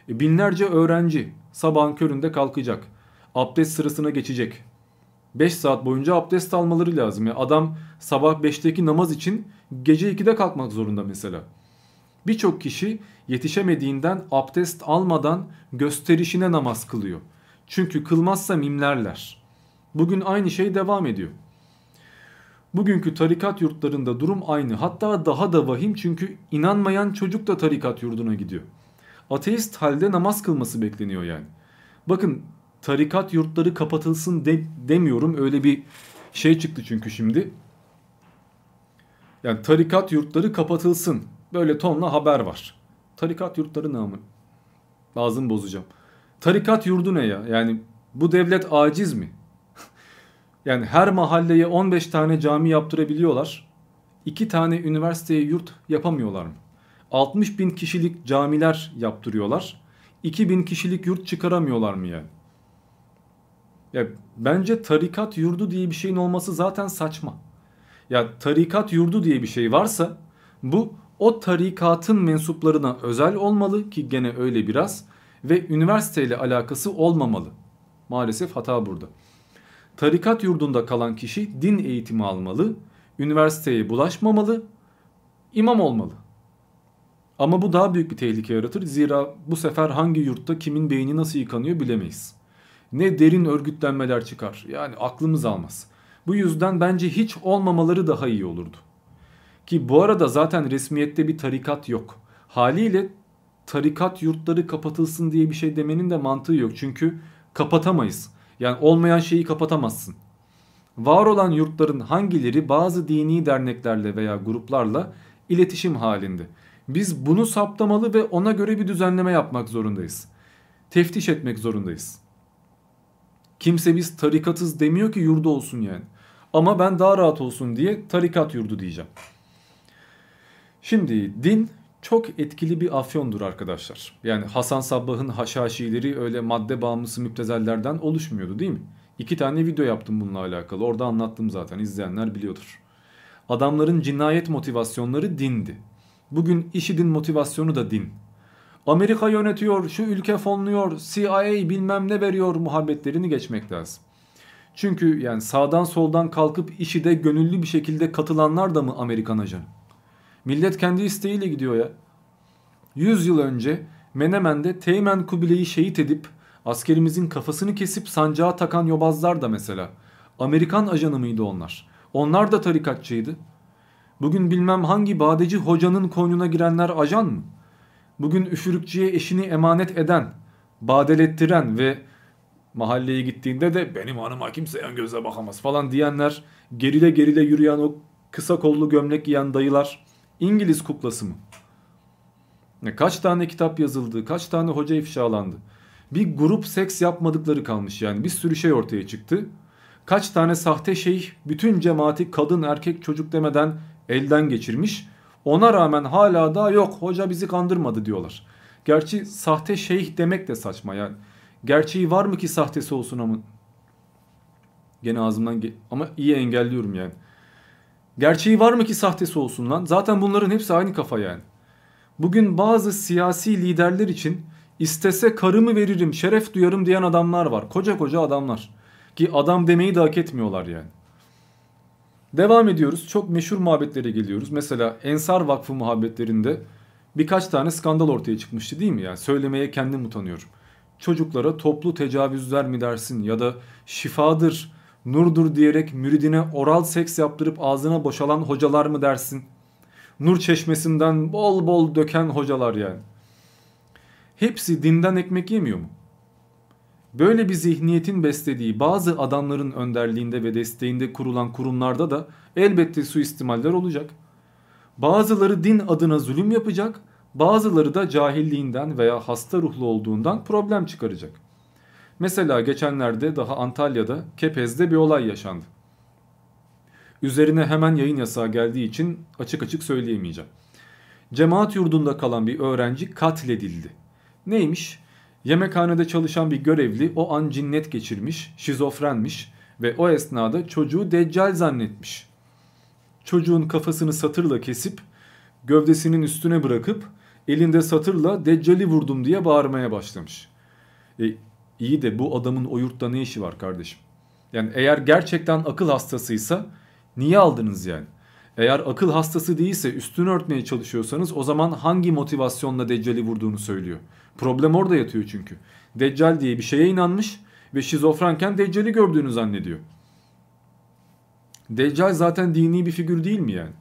E, binlerce öğrenci sabahın köründe kalkacak. Abdest sırasına geçecek. 5 saat boyunca abdest almaları lazım. Yani adam sabah 5'teki namaz için gece 2'de kalkmak zorunda mesela. Birçok kişi yetişemediğinden abdest almadan gösterişine namaz kılıyor. Çünkü kılmazsa mimlerler. Bugün aynı şey devam ediyor. Bugünkü tarikat yurtlarında durum aynı. Hatta daha da vahim çünkü inanmayan çocuk da tarikat yurduna gidiyor. Ateist halde namaz kılması bekleniyor yani. Bakın tarikat yurtları kapatılsın de, demiyorum. Öyle bir şey çıktı çünkü şimdi. Yani tarikat yurtları kapatılsın. Böyle tonla haber var. Tarikat yurtları ne ama? Ağzımı bozacağım. Tarikat yurdu ne ya? Yani bu devlet aciz mi? [LAUGHS] yani her mahalleye 15 tane cami yaptırabiliyorlar. 2 tane üniversiteye yurt yapamıyorlar mı? 60 bin kişilik camiler yaptırıyorlar. 2 bin kişilik yurt çıkaramıyorlar mı yani? Ya bence tarikat yurdu diye bir şeyin olması zaten saçma. Ya tarikat yurdu diye bir şey varsa bu o tarikatın mensuplarına özel olmalı ki gene öyle biraz ve üniversiteyle alakası olmamalı. Maalesef hata burada. Tarikat yurdunda kalan kişi din eğitimi almalı, üniversiteye bulaşmamalı, imam olmalı. Ama bu daha büyük bir tehlike yaratır. Zira bu sefer hangi yurtta kimin beyni nasıl yıkanıyor bilemeyiz. Ne derin örgütlenmeler çıkar. Yani aklımız almaz. Bu yüzden bence hiç olmamaları daha iyi olurdu. Ki bu arada zaten resmiyette bir tarikat yok. Haliyle tarikat yurtları kapatılsın diye bir şey demenin de mantığı yok. Çünkü kapatamayız. Yani olmayan şeyi kapatamazsın. Var olan yurtların hangileri bazı dini derneklerle veya gruplarla iletişim halinde. Biz bunu saptamalı ve ona göre bir düzenleme yapmak zorundayız. teftiş etmek zorundayız. Kimse biz tarikatız demiyor ki yurdu olsun yani. Ama ben daha rahat olsun diye tarikat yurdu diyeceğim. Şimdi din çok etkili bir afyondur arkadaşlar. Yani Hasan Sabbah'ın haşhaşileri öyle madde bağımlısı müptezellerden oluşmuyordu değil mi? İki tane video yaptım bununla alakalı. Orada anlattım zaten izleyenler biliyordur. Adamların cinayet motivasyonları dindi. Bugün IŞİD'in motivasyonu da din. Amerika yönetiyor, şu ülke fonluyor, CIA bilmem ne veriyor muhabbetlerini geçmek lazım. Çünkü yani sağdan soldan kalkıp IŞİD'e gönüllü bir şekilde katılanlar da mı Amerikan ajanı? Millet kendi isteğiyle gidiyor ya. 100 yıl önce Menemen'de Teğmen Kubile'yi şehit edip askerimizin kafasını kesip sancağa takan yobazlar da mesela. Amerikan ajanı mıydı onlar? Onlar da tarikatçıydı. Bugün bilmem hangi badeci hocanın koynuna girenler ajan mı? Bugün üfürükçüye eşini emanet eden, badelettiren ve mahalleye gittiğinde de benim hanıma kimse yan göze bakamaz falan diyenler, gerile gerile yürüyen o kısa kollu gömlek giyen dayılar İngiliz kuklası mı? Kaç tane kitap yazıldı, kaç tane hoca ifşalandı. Bir grup seks yapmadıkları kalmış yani bir sürü şey ortaya çıktı. Kaç tane sahte şeyh bütün cemaati kadın erkek çocuk demeden elden geçirmiş. Ona rağmen hala da yok hoca bizi kandırmadı diyorlar. Gerçi sahte şeyh demek de saçma yani. Gerçeği var mı ki sahtesi olsun ama. Gene ağzımdan ge ama iyi engelliyorum yani. Gerçeği var mı ki sahtesi olsun lan? Zaten bunların hepsi aynı kafa yani. Bugün bazı siyasi liderler için istese karımı veririm, şeref duyarım diyen adamlar var. Koca koca adamlar. Ki adam demeyi de hak etmiyorlar yani. Devam ediyoruz. Çok meşhur muhabbetlere geliyoruz. Mesela Ensar Vakfı muhabbetlerinde birkaç tane skandal ortaya çıkmıştı değil mi? Yani söylemeye kendim utanıyorum. Çocuklara toplu tecavüzler mi dersin ya da şifadır, nurdur diyerek müridine oral seks yaptırıp ağzına boşalan hocalar mı dersin? Nur çeşmesinden bol bol döken hocalar yani. Hepsi dinden ekmek yemiyor mu? Böyle bir zihniyetin beslediği bazı adamların önderliğinde ve desteğinde kurulan kurumlarda da elbette suistimaller olacak. Bazıları din adına zulüm yapacak, bazıları da cahilliğinden veya hasta ruhlu olduğundan problem çıkaracak. Mesela geçenlerde daha Antalya'da Kepez'de bir olay yaşandı. Üzerine hemen yayın yasağı geldiği için açık açık söyleyemeyeceğim. Cemaat yurdunda kalan bir öğrenci katledildi. Neymiş? Yemekhanede çalışan bir görevli o an cinnet geçirmiş, şizofrenmiş ve o esnada çocuğu deccal zannetmiş. Çocuğun kafasını satırla kesip gövdesinin üstüne bırakıp elinde satırla deccali vurdum diye bağırmaya başlamış. E, iyi de bu adamın o yurtta ne işi var kardeşim? Yani eğer gerçekten akıl hastasıysa niye aldınız yani? Eğer akıl hastası değilse üstünü örtmeye çalışıyorsanız o zaman hangi motivasyonla Deccal'i vurduğunu söylüyor. Problem orada yatıyor çünkü. Deccal diye bir şeye inanmış ve şizofrenken Deccal'i gördüğünü zannediyor. Deccal zaten dini bir figür değil mi yani?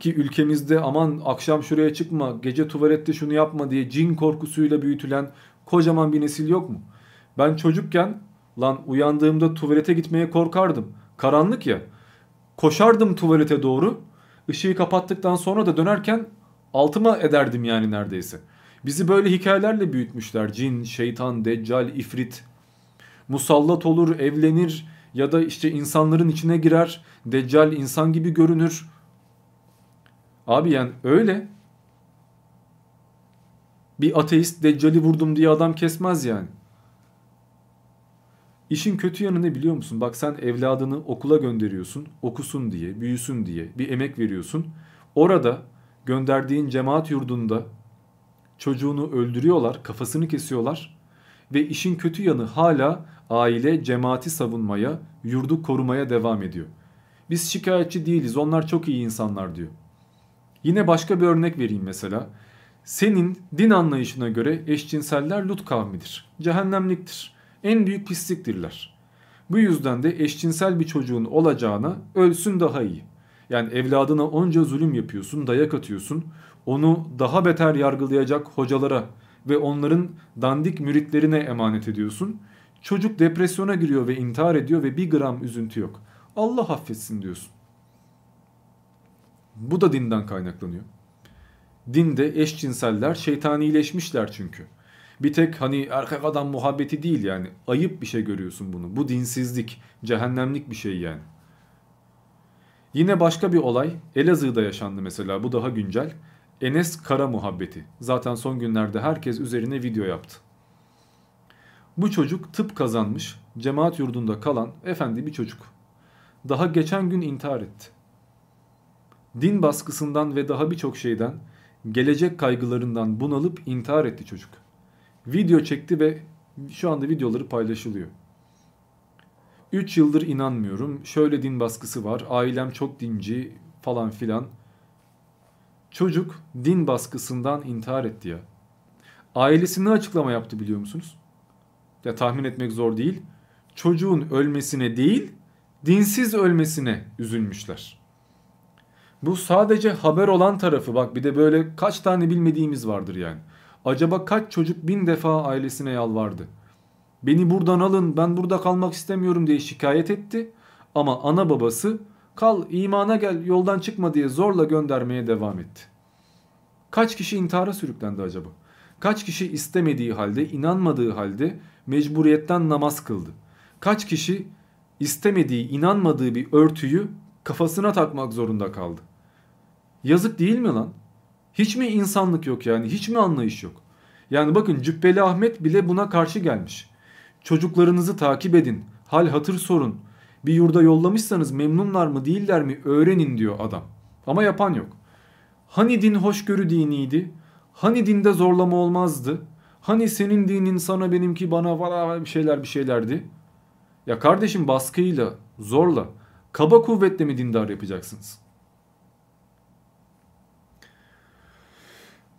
Ki ülkemizde aman akşam şuraya çıkma, gece tuvalette şunu yapma diye cin korkusuyla büyütülen kocaman bir nesil yok mu? Ben çocukken lan uyandığımda tuvalete gitmeye korkardım. Karanlık ya. Koşardım tuvalete doğru. Işığı kapattıktan sonra da dönerken altıma ederdim yani neredeyse. Bizi böyle hikayelerle büyütmüşler. Cin, şeytan, deccal, ifrit. Musallat olur, evlenir ya da işte insanların içine girer. Deccal insan gibi görünür. Abi yani öyle. Bir ateist deccali vurdum diye adam kesmez yani. İşin kötü yanı ne biliyor musun? Bak sen evladını okula gönderiyorsun, okusun diye, büyüsün diye bir emek veriyorsun. Orada gönderdiğin cemaat yurdunda çocuğunu öldürüyorlar, kafasını kesiyorlar ve işin kötü yanı hala aile cemaati savunmaya, yurdu korumaya devam ediyor. Biz şikayetçi değiliz, onlar çok iyi insanlar diyor. Yine başka bir örnek vereyim mesela. Senin din anlayışına göre eşcinseller Lut kavmidir. Cehennemliktir en büyük pisliktirler. Bu yüzden de eşcinsel bir çocuğun olacağına ölsün daha iyi. Yani evladına onca zulüm yapıyorsun, dayak atıyorsun. Onu daha beter yargılayacak hocalara ve onların dandik müritlerine emanet ediyorsun. Çocuk depresyona giriyor ve intihar ediyor ve bir gram üzüntü yok. Allah affetsin diyorsun. Bu da dinden kaynaklanıyor. Dinde eşcinseller şeytanileşmişler çünkü. Bir tek hani erkek adam muhabbeti değil yani. Ayıp bir şey görüyorsun bunu. Bu dinsizlik, cehennemlik bir şey yani. Yine başka bir olay Elazığ'da yaşandı mesela. Bu daha güncel. Enes Kara muhabbeti. Zaten son günlerde herkes üzerine video yaptı. Bu çocuk tıp kazanmış, cemaat yurdunda kalan efendi bir çocuk. Daha geçen gün intihar etti. Din baskısından ve daha birçok şeyden, gelecek kaygılarından bunalıp intihar etti çocuk. Video çekti ve şu anda videoları paylaşılıyor. 3 yıldır inanmıyorum. Şöyle din baskısı var. Ailem çok dinci falan filan. Çocuk din baskısından intihar etti ya. Ailesi ne açıklama yaptı biliyor musunuz? Ya tahmin etmek zor değil. Çocuğun ölmesine değil, dinsiz ölmesine üzülmüşler. Bu sadece haber olan tarafı bak bir de böyle kaç tane bilmediğimiz vardır yani. Acaba kaç çocuk bin defa ailesine yalvardı. Beni buradan alın ben burada kalmak istemiyorum diye şikayet etti. Ama ana babası kal imana gel yoldan çıkma diye zorla göndermeye devam etti. Kaç kişi intihara sürüklendi acaba? Kaç kişi istemediği halde, inanmadığı halde mecburiyetten namaz kıldı? Kaç kişi istemediği, inanmadığı bir örtüyü kafasına takmak zorunda kaldı? Yazık değil mi lan? Hiç mi insanlık yok yani? Hiç mi anlayış yok? Yani bakın Cübbeli Ahmet bile buna karşı gelmiş. Çocuklarınızı takip edin. Hal hatır sorun. Bir yurda yollamışsanız memnunlar mı değiller mi öğrenin diyor adam. Ama yapan yok. Hani din hoşgörü diniydi? Hani dinde zorlama olmazdı? Hani senin dinin sana benimki bana falan bir şeyler bir şeylerdi? Ya kardeşim baskıyla, zorla, kaba kuvvetle mi dindar yapacaksınız?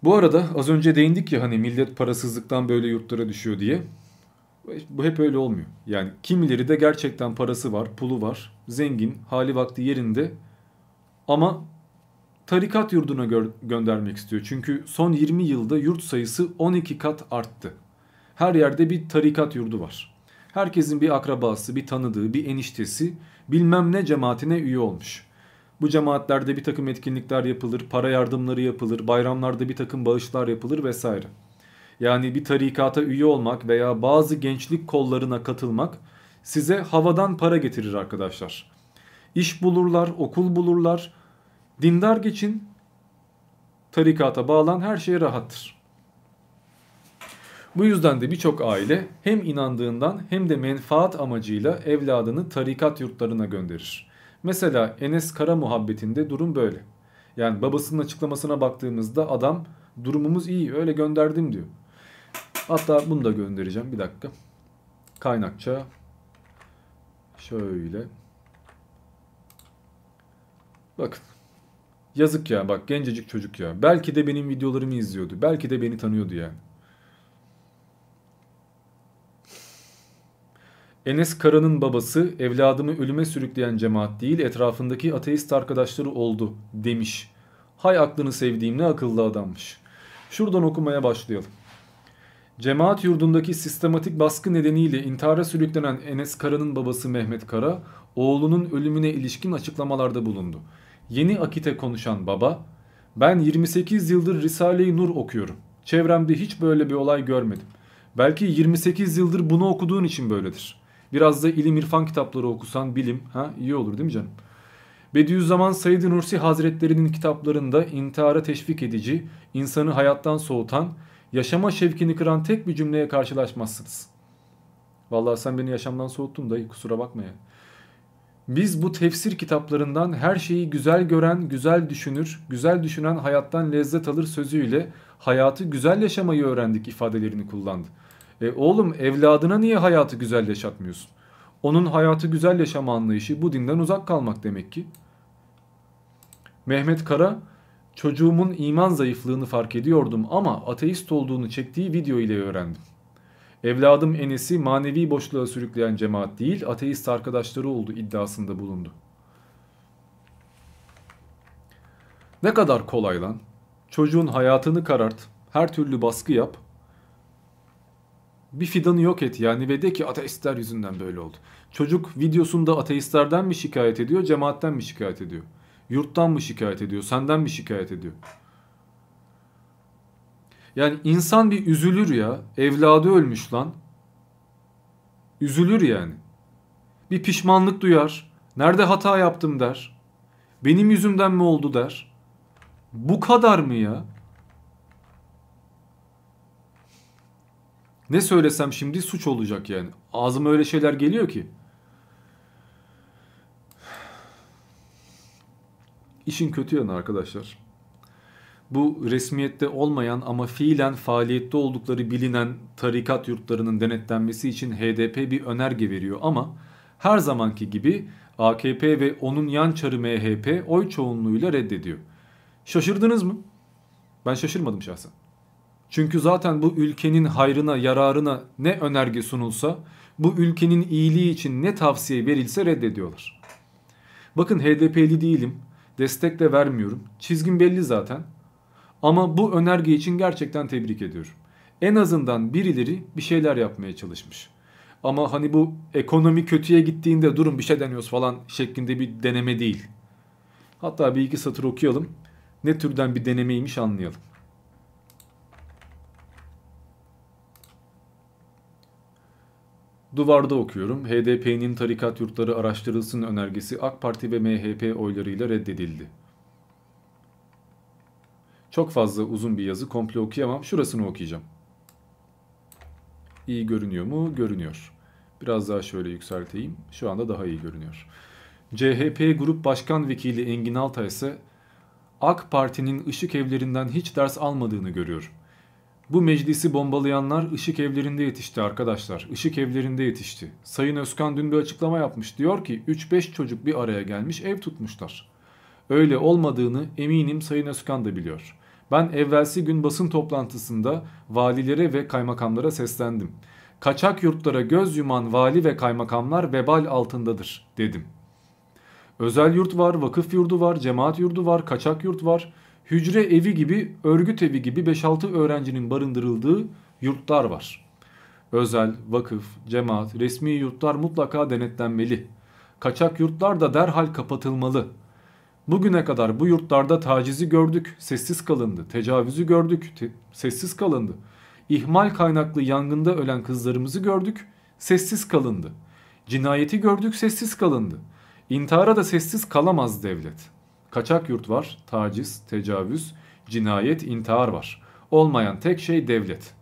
Bu arada az önce değindik ya hani millet parasızlıktan böyle yurtlara düşüyor diye. Bu hep öyle olmuyor. Yani kimileri de gerçekten parası var, pulu var, zengin, hali vakti yerinde ama tarikat yurduna gö- göndermek istiyor. Çünkü son 20 yılda yurt sayısı 12 kat arttı. Her yerde bir tarikat yurdu var. Herkesin bir akrabası, bir tanıdığı, bir eniştesi bilmem ne cemaatine üye olmuş. Bu cemaatlerde bir takım etkinlikler yapılır, para yardımları yapılır, bayramlarda bir takım bağışlar yapılır vesaire. Yani bir tarikata üye olmak veya bazı gençlik kollarına katılmak size havadan para getirir arkadaşlar. İş bulurlar, okul bulurlar. Dindar geçin, tarikata bağlan her şey rahattır. Bu yüzden de birçok aile hem inandığından hem de menfaat amacıyla evladını tarikat yurtlarına gönderir. Mesela Enes Kara muhabbetinde durum böyle. Yani babasının açıklamasına baktığımızda adam durumumuz iyi öyle gönderdim diyor. Hatta bunu da göndereceğim bir dakika. Kaynakça şöyle. Bakın. Yazık ya bak gencecik çocuk ya. Belki de benim videolarımı izliyordu. Belki de beni tanıyordu yani. Enes Kara'nın babası evladımı ölüme sürükleyen cemaat değil etrafındaki ateist arkadaşları oldu demiş. Hay aklını sevdiğim ne akıllı adammış. Şuradan okumaya başlayalım. Cemaat yurdundaki sistematik baskı nedeniyle intihara sürüklenen Enes Kara'nın babası Mehmet Kara, oğlunun ölümüne ilişkin açıklamalarda bulundu. Yeni Akit'e konuşan baba, ben 28 yıldır Risale-i Nur okuyorum. Çevremde hiç böyle bir olay görmedim. Belki 28 yıldır bunu okuduğun için böyledir. Biraz da ilim irfan kitapları okusan bilim ha iyi olur değil mi canım? Bediüzzaman Said Nursi Hazretlerinin kitaplarında intihara teşvik edici, insanı hayattan soğutan, yaşama şevkini kıran tek bir cümleye karşılaşmazsınız. Vallahi sen beni yaşamdan soğuttun dayı kusura bakma ya. Biz bu tefsir kitaplarından her şeyi güzel gören, güzel düşünür, güzel düşünen hayattan lezzet alır sözüyle hayatı güzel yaşamayı öğrendik ifadelerini kullandı. E oğlum evladına niye hayatı güzel yaşatmıyorsun? Onun hayatı güzel yaşama anlayışı bu dinden uzak kalmak demek ki. Mehmet Kara çocuğumun iman zayıflığını fark ediyordum ama ateist olduğunu çektiği video ile öğrendim. Evladım Enes'i manevi boşluğa sürükleyen cemaat değil ateist arkadaşları oldu iddiasında bulundu. Ne kadar kolay lan. Çocuğun hayatını karart, her türlü baskı yap. Bir fidanı yok et yani ve de ki ateistler yüzünden böyle oldu. Çocuk videosunda ateistlerden mi şikayet ediyor, cemaatten mi şikayet ediyor? Yurttan mı şikayet ediyor, senden mi şikayet ediyor? Yani insan bir üzülür ya. Evladı ölmüş lan. Üzülür yani. Bir pişmanlık duyar. Nerede hata yaptım der. Benim yüzümden mi oldu der. Bu kadar mı ya? Ne söylesem şimdi suç olacak yani. Ağzıma öyle şeyler geliyor ki. İşin kötü yanı arkadaşlar. Bu resmiyette olmayan ama fiilen faaliyette oldukları bilinen tarikat yurtlarının denetlenmesi için HDP bir önerge veriyor ama her zamanki gibi AKP ve onun yan çarı MHP oy çoğunluğuyla reddediyor. Şaşırdınız mı? Ben şaşırmadım şahsen. Çünkü zaten bu ülkenin hayrına, yararına ne önerge sunulsa, bu ülkenin iyiliği için ne tavsiye verilse reddediyorlar. Bakın HDP'li değilim, destek de vermiyorum. Çizgim belli zaten. Ama bu önerge için gerçekten tebrik ediyorum. En azından birileri bir şeyler yapmaya çalışmış. Ama hani bu ekonomi kötüye gittiğinde durum bir şey deniyoruz falan şeklinde bir deneme değil. Hatta bir iki satır okuyalım. Ne türden bir denemeymiş anlayalım. Duvarda okuyorum. HDP'nin tarikat yurtları araştırılsın önergesi AK Parti ve MHP oylarıyla reddedildi. Çok fazla uzun bir yazı komple okuyamam. Şurasını okuyacağım. İyi görünüyor mu? Görünüyor. Biraz daha şöyle yükselteyim. Şu anda daha iyi görünüyor. CHP Grup Başkan Vekili Engin Altay ise AK Parti'nin ışık evlerinden hiç ders almadığını görüyor. Bu meclisi bombalayanlar ışık evlerinde yetişti arkadaşlar. Işık evlerinde yetişti. Sayın Özkan dün bir açıklama yapmış. Diyor ki 3-5 çocuk bir araya gelmiş ev tutmuşlar. Öyle olmadığını eminim Sayın Özkan da biliyor. Ben evvelsi gün basın toplantısında valilere ve kaymakamlara seslendim. Kaçak yurtlara göz yuman vali ve kaymakamlar vebal altındadır dedim. Özel yurt var, vakıf yurdu var, cemaat yurdu var, kaçak yurt var. Hücre evi gibi, örgüt evi gibi 5-6 öğrencinin barındırıldığı yurtlar var. Özel, vakıf, cemaat, resmi yurtlar mutlaka denetlenmeli. Kaçak yurtlar da derhal kapatılmalı. Bugüne kadar bu yurtlarda tacizi gördük, sessiz kalındı. Tecavüzü gördük, te sessiz kalındı. İhmal kaynaklı yangında ölen kızlarımızı gördük, sessiz kalındı. Cinayeti gördük, sessiz kalındı. İntihara da sessiz kalamaz devlet. Kaçak yurt var, taciz, tecavüz, cinayet, intihar var. Olmayan tek şey devlet.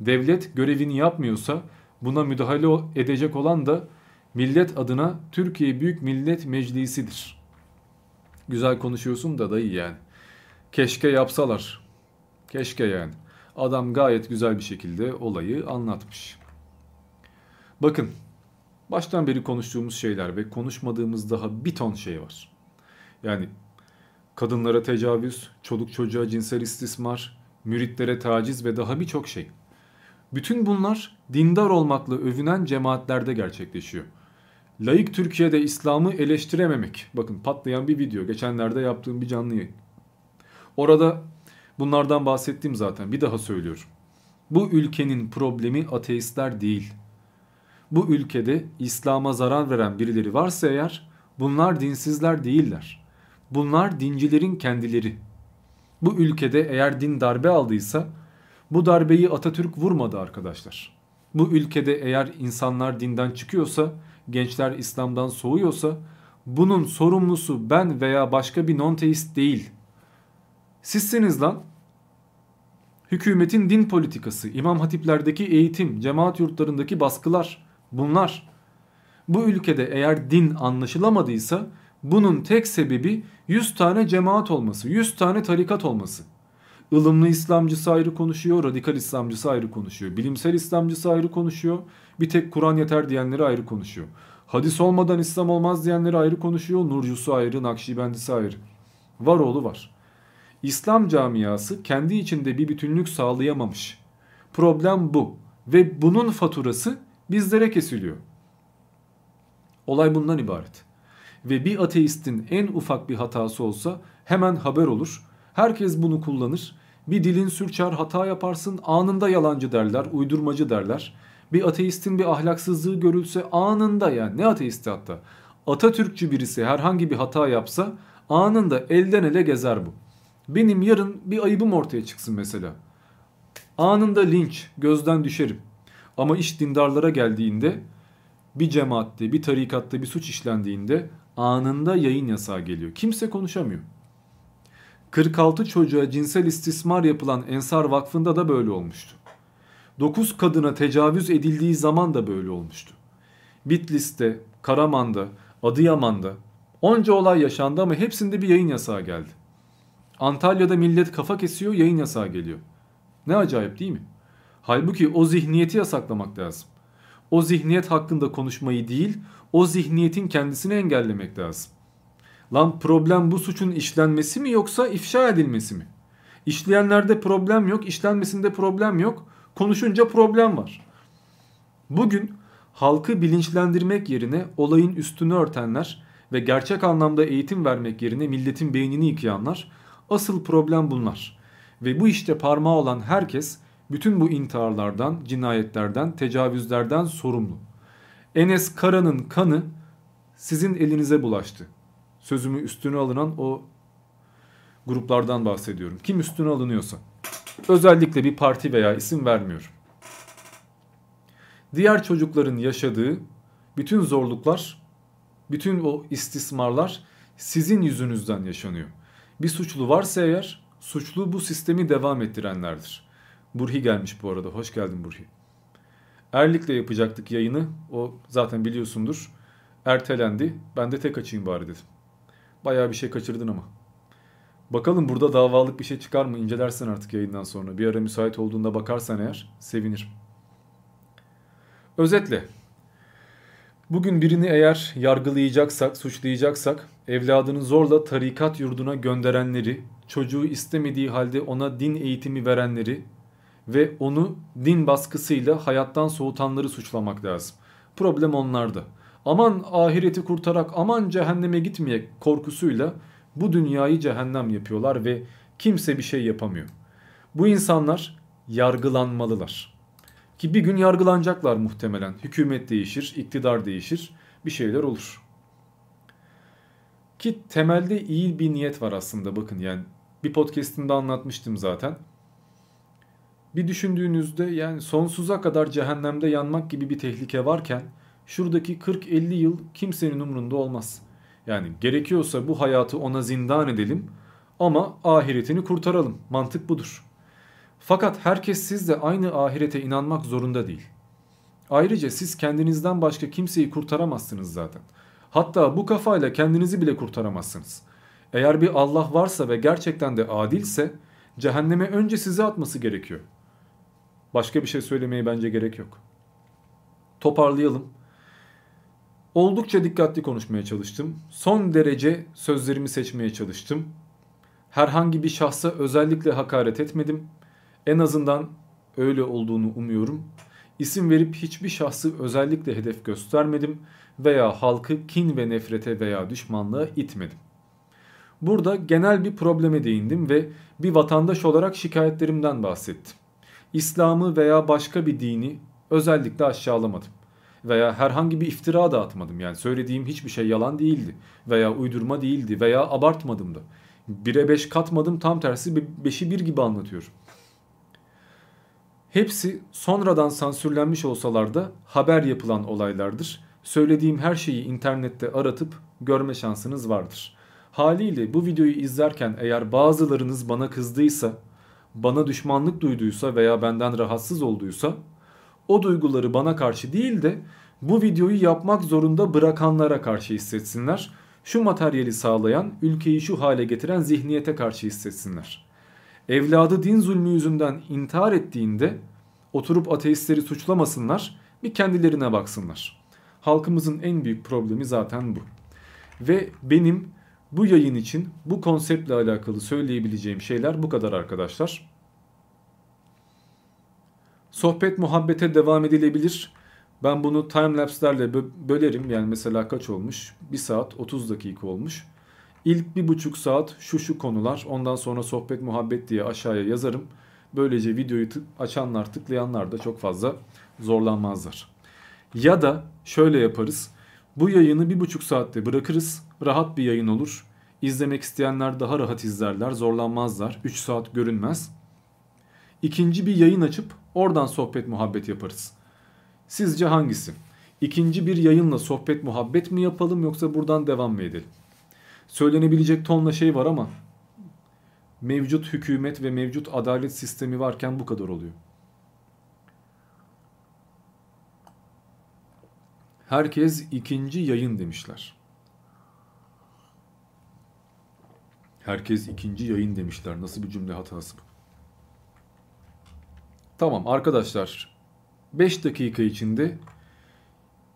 Devlet görevini yapmıyorsa buna müdahale edecek olan da millet adına Türkiye Büyük Millet Meclisi'dir. Güzel konuşuyorsun da dayı yani. Keşke yapsalar. Keşke yani. Adam gayet güzel bir şekilde olayı anlatmış. Bakın baştan beri konuştuğumuz şeyler ve konuşmadığımız daha bir ton şey var. Yani kadınlara tecavüz, çoluk çocuğa cinsel istismar, müritlere taciz ve daha birçok şey. Bütün bunlar dindar olmakla övünen cemaatlerde gerçekleşiyor. Laik Türkiye'de İslam'ı eleştirememek. Bakın patlayan bir video. Geçenlerde yaptığım bir canlı yayın. Orada bunlardan bahsettim zaten. Bir daha söylüyorum. Bu ülkenin problemi ateistler değil. Bu ülkede İslam'a zarar veren birileri varsa eğer bunlar dinsizler değiller. Bunlar dincilerin kendileri. Bu ülkede eğer din darbe aldıysa bu darbeyi Atatürk vurmadı arkadaşlar. Bu ülkede eğer insanlar dinden çıkıyorsa gençler İslam'dan soğuyorsa bunun sorumlusu ben veya başka bir non-teist değil. Sizsiniz lan. Hükümetin din politikası, imam hatiplerdeki eğitim, cemaat yurtlarındaki baskılar bunlar. Bu ülkede eğer din anlaşılamadıysa bunun tek sebebi 100 tane cemaat olması, 100 tane tarikat olması. Ilımlı İslamcısı ayrı konuşuyor, radikal İslamcısı ayrı konuşuyor. Bilimsel İslamcısı ayrı konuşuyor. Bir tek Kur'an yeter diyenleri ayrı konuşuyor. Hadis olmadan İslam olmaz diyenleri ayrı konuşuyor. Nurcusu ayrı, Nakşibendisi ayrı. Var oğlu var. İslam camiası kendi içinde bir bütünlük sağlayamamış. Problem bu. Ve bunun faturası bizlere kesiliyor. Olay bundan ibaret. Ve bir ateistin en ufak bir hatası olsa hemen haber olur Herkes bunu kullanır. Bir dilin sürçer hata yaparsın anında yalancı derler, uydurmacı derler. Bir ateistin bir ahlaksızlığı görülse anında yani ne ateisti hatta. Atatürkçü birisi herhangi bir hata yapsa anında elden ele gezer bu. Benim yarın bir ayıbım ortaya çıksın mesela. Anında linç, gözden düşerim. Ama iş dindarlara geldiğinde bir cemaatte, bir tarikatta bir suç işlendiğinde anında yayın yasağı geliyor. Kimse konuşamıyor. 46 çocuğa cinsel istismar yapılan Ensar Vakfı'nda da böyle olmuştu. 9 kadına tecavüz edildiği zaman da böyle olmuştu. Bitlis'te, Karaman'da, Adıyaman'da onca olay yaşandı ama hepsinde bir yayın yasağı geldi. Antalya'da millet kafa kesiyor, yayın yasağı geliyor. Ne acayip değil mi? Halbuki o zihniyeti yasaklamak lazım. O zihniyet hakkında konuşmayı değil, o zihniyetin kendisini engellemek lazım. Lan problem bu suçun işlenmesi mi yoksa ifşa edilmesi mi? İşleyenlerde problem yok, işlenmesinde problem yok. Konuşunca problem var. Bugün halkı bilinçlendirmek yerine olayın üstünü örtenler ve gerçek anlamda eğitim vermek yerine milletin beynini yıkayanlar asıl problem bunlar. Ve bu işte parmağı olan herkes bütün bu intiharlardan, cinayetlerden, tecavüzlerden sorumlu. Enes Kara'nın kanı sizin elinize bulaştı. Sözümü üstüne alınan o gruplardan bahsediyorum. Kim üstüne alınıyorsa. Özellikle bir parti veya isim vermiyorum. Diğer çocukların yaşadığı bütün zorluklar, bütün o istismarlar sizin yüzünüzden yaşanıyor. Bir suçlu varsa eğer suçlu bu sistemi devam ettirenlerdir. Burhi gelmiş bu arada. Hoş geldin Burhi. Erlik'le yapacaktık yayını. O zaten biliyorsundur. Ertelendi. Ben de tek açayım bari dedim. Bayağı bir şey kaçırdın ama. Bakalım burada davalık bir şey çıkar mı incelersen artık yayından sonra. Bir ara müsait olduğunda bakarsan eğer sevinirim. Özetle. Bugün birini eğer yargılayacaksak, suçlayacaksak evladını zorla tarikat yurduna gönderenleri, çocuğu istemediği halde ona din eğitimi verenleri ve onu din baskısıyla hayattan soğutanları suçlamak lazım. Problem onlarda. Aman ahireti kurtarak aman cehenneme gitmeyek korkusuyla bu dünyayı cehennem yapıyorlar ve kimse bir şey yapamıyor. Bu insanlar yargılanmalılar. Ki bir gün yargılanacaklar muhtemelen. Hükümet değişir, iktidar değişir, bir şeyler olur. Ki temelde iyi bir niyet var aslında bakın yani bir podcast'imde anlatmıştım zaten. Bir düşündüğünüzde yani sonsuza kadar cehennemde yanmak gibi bir tehlike varken şuradaki 40-50 yıl kimsenin umrunda olmaz. Yani gerekiyorsa bu hayatı ona zindan edelim ama ahiretini kurtaralım. Mantık budur. Fakat herkes siz de aynı ahirete inanmak zorunda değil. Ayrıca siz kendinizden başka kimseyi kurtaramazsınız zaten. Hatta bu kafayla kendinizi bile kurtaramazsınız. Eğer bir Allah varsa ve gerçekten de adilse cehenneme önce sizi atması gerekiyor. Başka bir şey söylemeye bence gerek yok. Toparlayalım. Oldukça dikkatli konuşmaya çalıştım. Son derece sözlerimi seçmeye çalıştım. Herhangi bir şahsa özellikle hakaret etmedim. En azından öyle olduğunu umuyorum. İsim verip hiçbir şahsı özellikle hedef göstermedim veya halkı kin ve nefrete veya düşmanlığa itmedim. Burada genel bir probleme değindim ve bir vatandaş olarak şikayetlerimden bahsettim. İslam'ı veya başka bir dini özellikle aşağılamadım. Veya herhangi bir iftira da atmadım. Yani söylediğim hiçbir şey yalan değildi. Veya uydurma değildi. Veya abartmadım da. 1'e 5 katmadım tam tersi 5'i 1 gibi anlatıyorum. Hepsi sonradan sansürlenmiş olsalar da haber yapılan olaylardır. Söylediğim her şeyi internette aratıp görme şansınız vardır. Haliyle bu videoyu izlerken eğer bazılarınız bana kızdıysa, bana düşmanlık duyduysa veya benden rahatsız olduysa o duyguları bana karşı değil de bu videoyu yapmak zorunda bırakanlara karşı hissetsinler. Şu materyali sağlayan, ülkeyi şu hale getiren zihniyete karşı hissetsinler. Evladı din zulmü yüzünden intihar ettiğinde oturup ateistleri suçlamasınlar, bir kendilerine baksınlar. Halkımızın en büyük problemi zaten bu. Ve benim bu yayın için bu konseptle alakalı söyleyebileceğim şeyler bu kadar arkadaşlar. Sohbet muhabbete devam edilebilir. Ben bunu timelapse'lerle bö bölerim. Yani mesela kaç olmuş? 1 saat 30 dakika olmuş. İlk bir buçuk saat şu şu konular. Ondan sonra sohbet muhabbet diye aşağıya yazarım. Böylece videoyu açanlar tıklayanlar da çok fazla zorlanmazlar. Ya da şöyle yaparız. Bu yayını bir buçuk saatte bırakırız. Rahat bir yayın olur. İzlemek isteyenler daha rahat izlerler. Zorlanmazlar. 3 saat görünmez. ikinci bir yayın açıp oradan sohbet muhabbet yaparız. Sizce hangisi? İkinci bir yayınla sohbet muhabbet mi yapalım yoksa buradan devam mı edelim? Söylenebilecek tonla şey var ama mevcut hükümet ve mevcut adalet sistemi varken bu kadar oluyor. Herkes ikinci yayın demişler. Herkes ikinci yayın demişler. Nasıl bir cümle hatası bu? Tamam arkadaşlar. 5 dakika içinde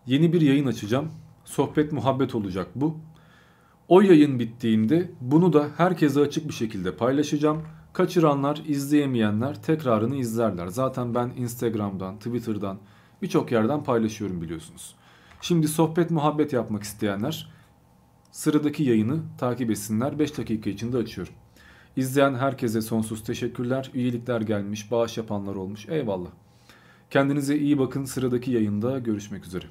yeni bir yayın açacağım. Sohbet muhabbet olacak bu. O yayın bittiğinde bunu da herkese açık bir şekilde paylaşacağım. Kaçıranlar, izleyemeyenler tekrarını izlerler. Zaten ben Instagram'dan, Twitter'dan birçok yerden paylaşıyorum biliyorsunuz. Şimdi sohbet muhabbet yapmak isteyenler sıradaki yayını takip etsinler. 5 dakika içinde açıyorum. İzleyen herkese sonsuz teşekkürler. Üyelikler gelmiş, bağış yapanlar olmuş. Eyvallah. Kendinize iyi bakın. Sıradaki yayında görüşmek üzere.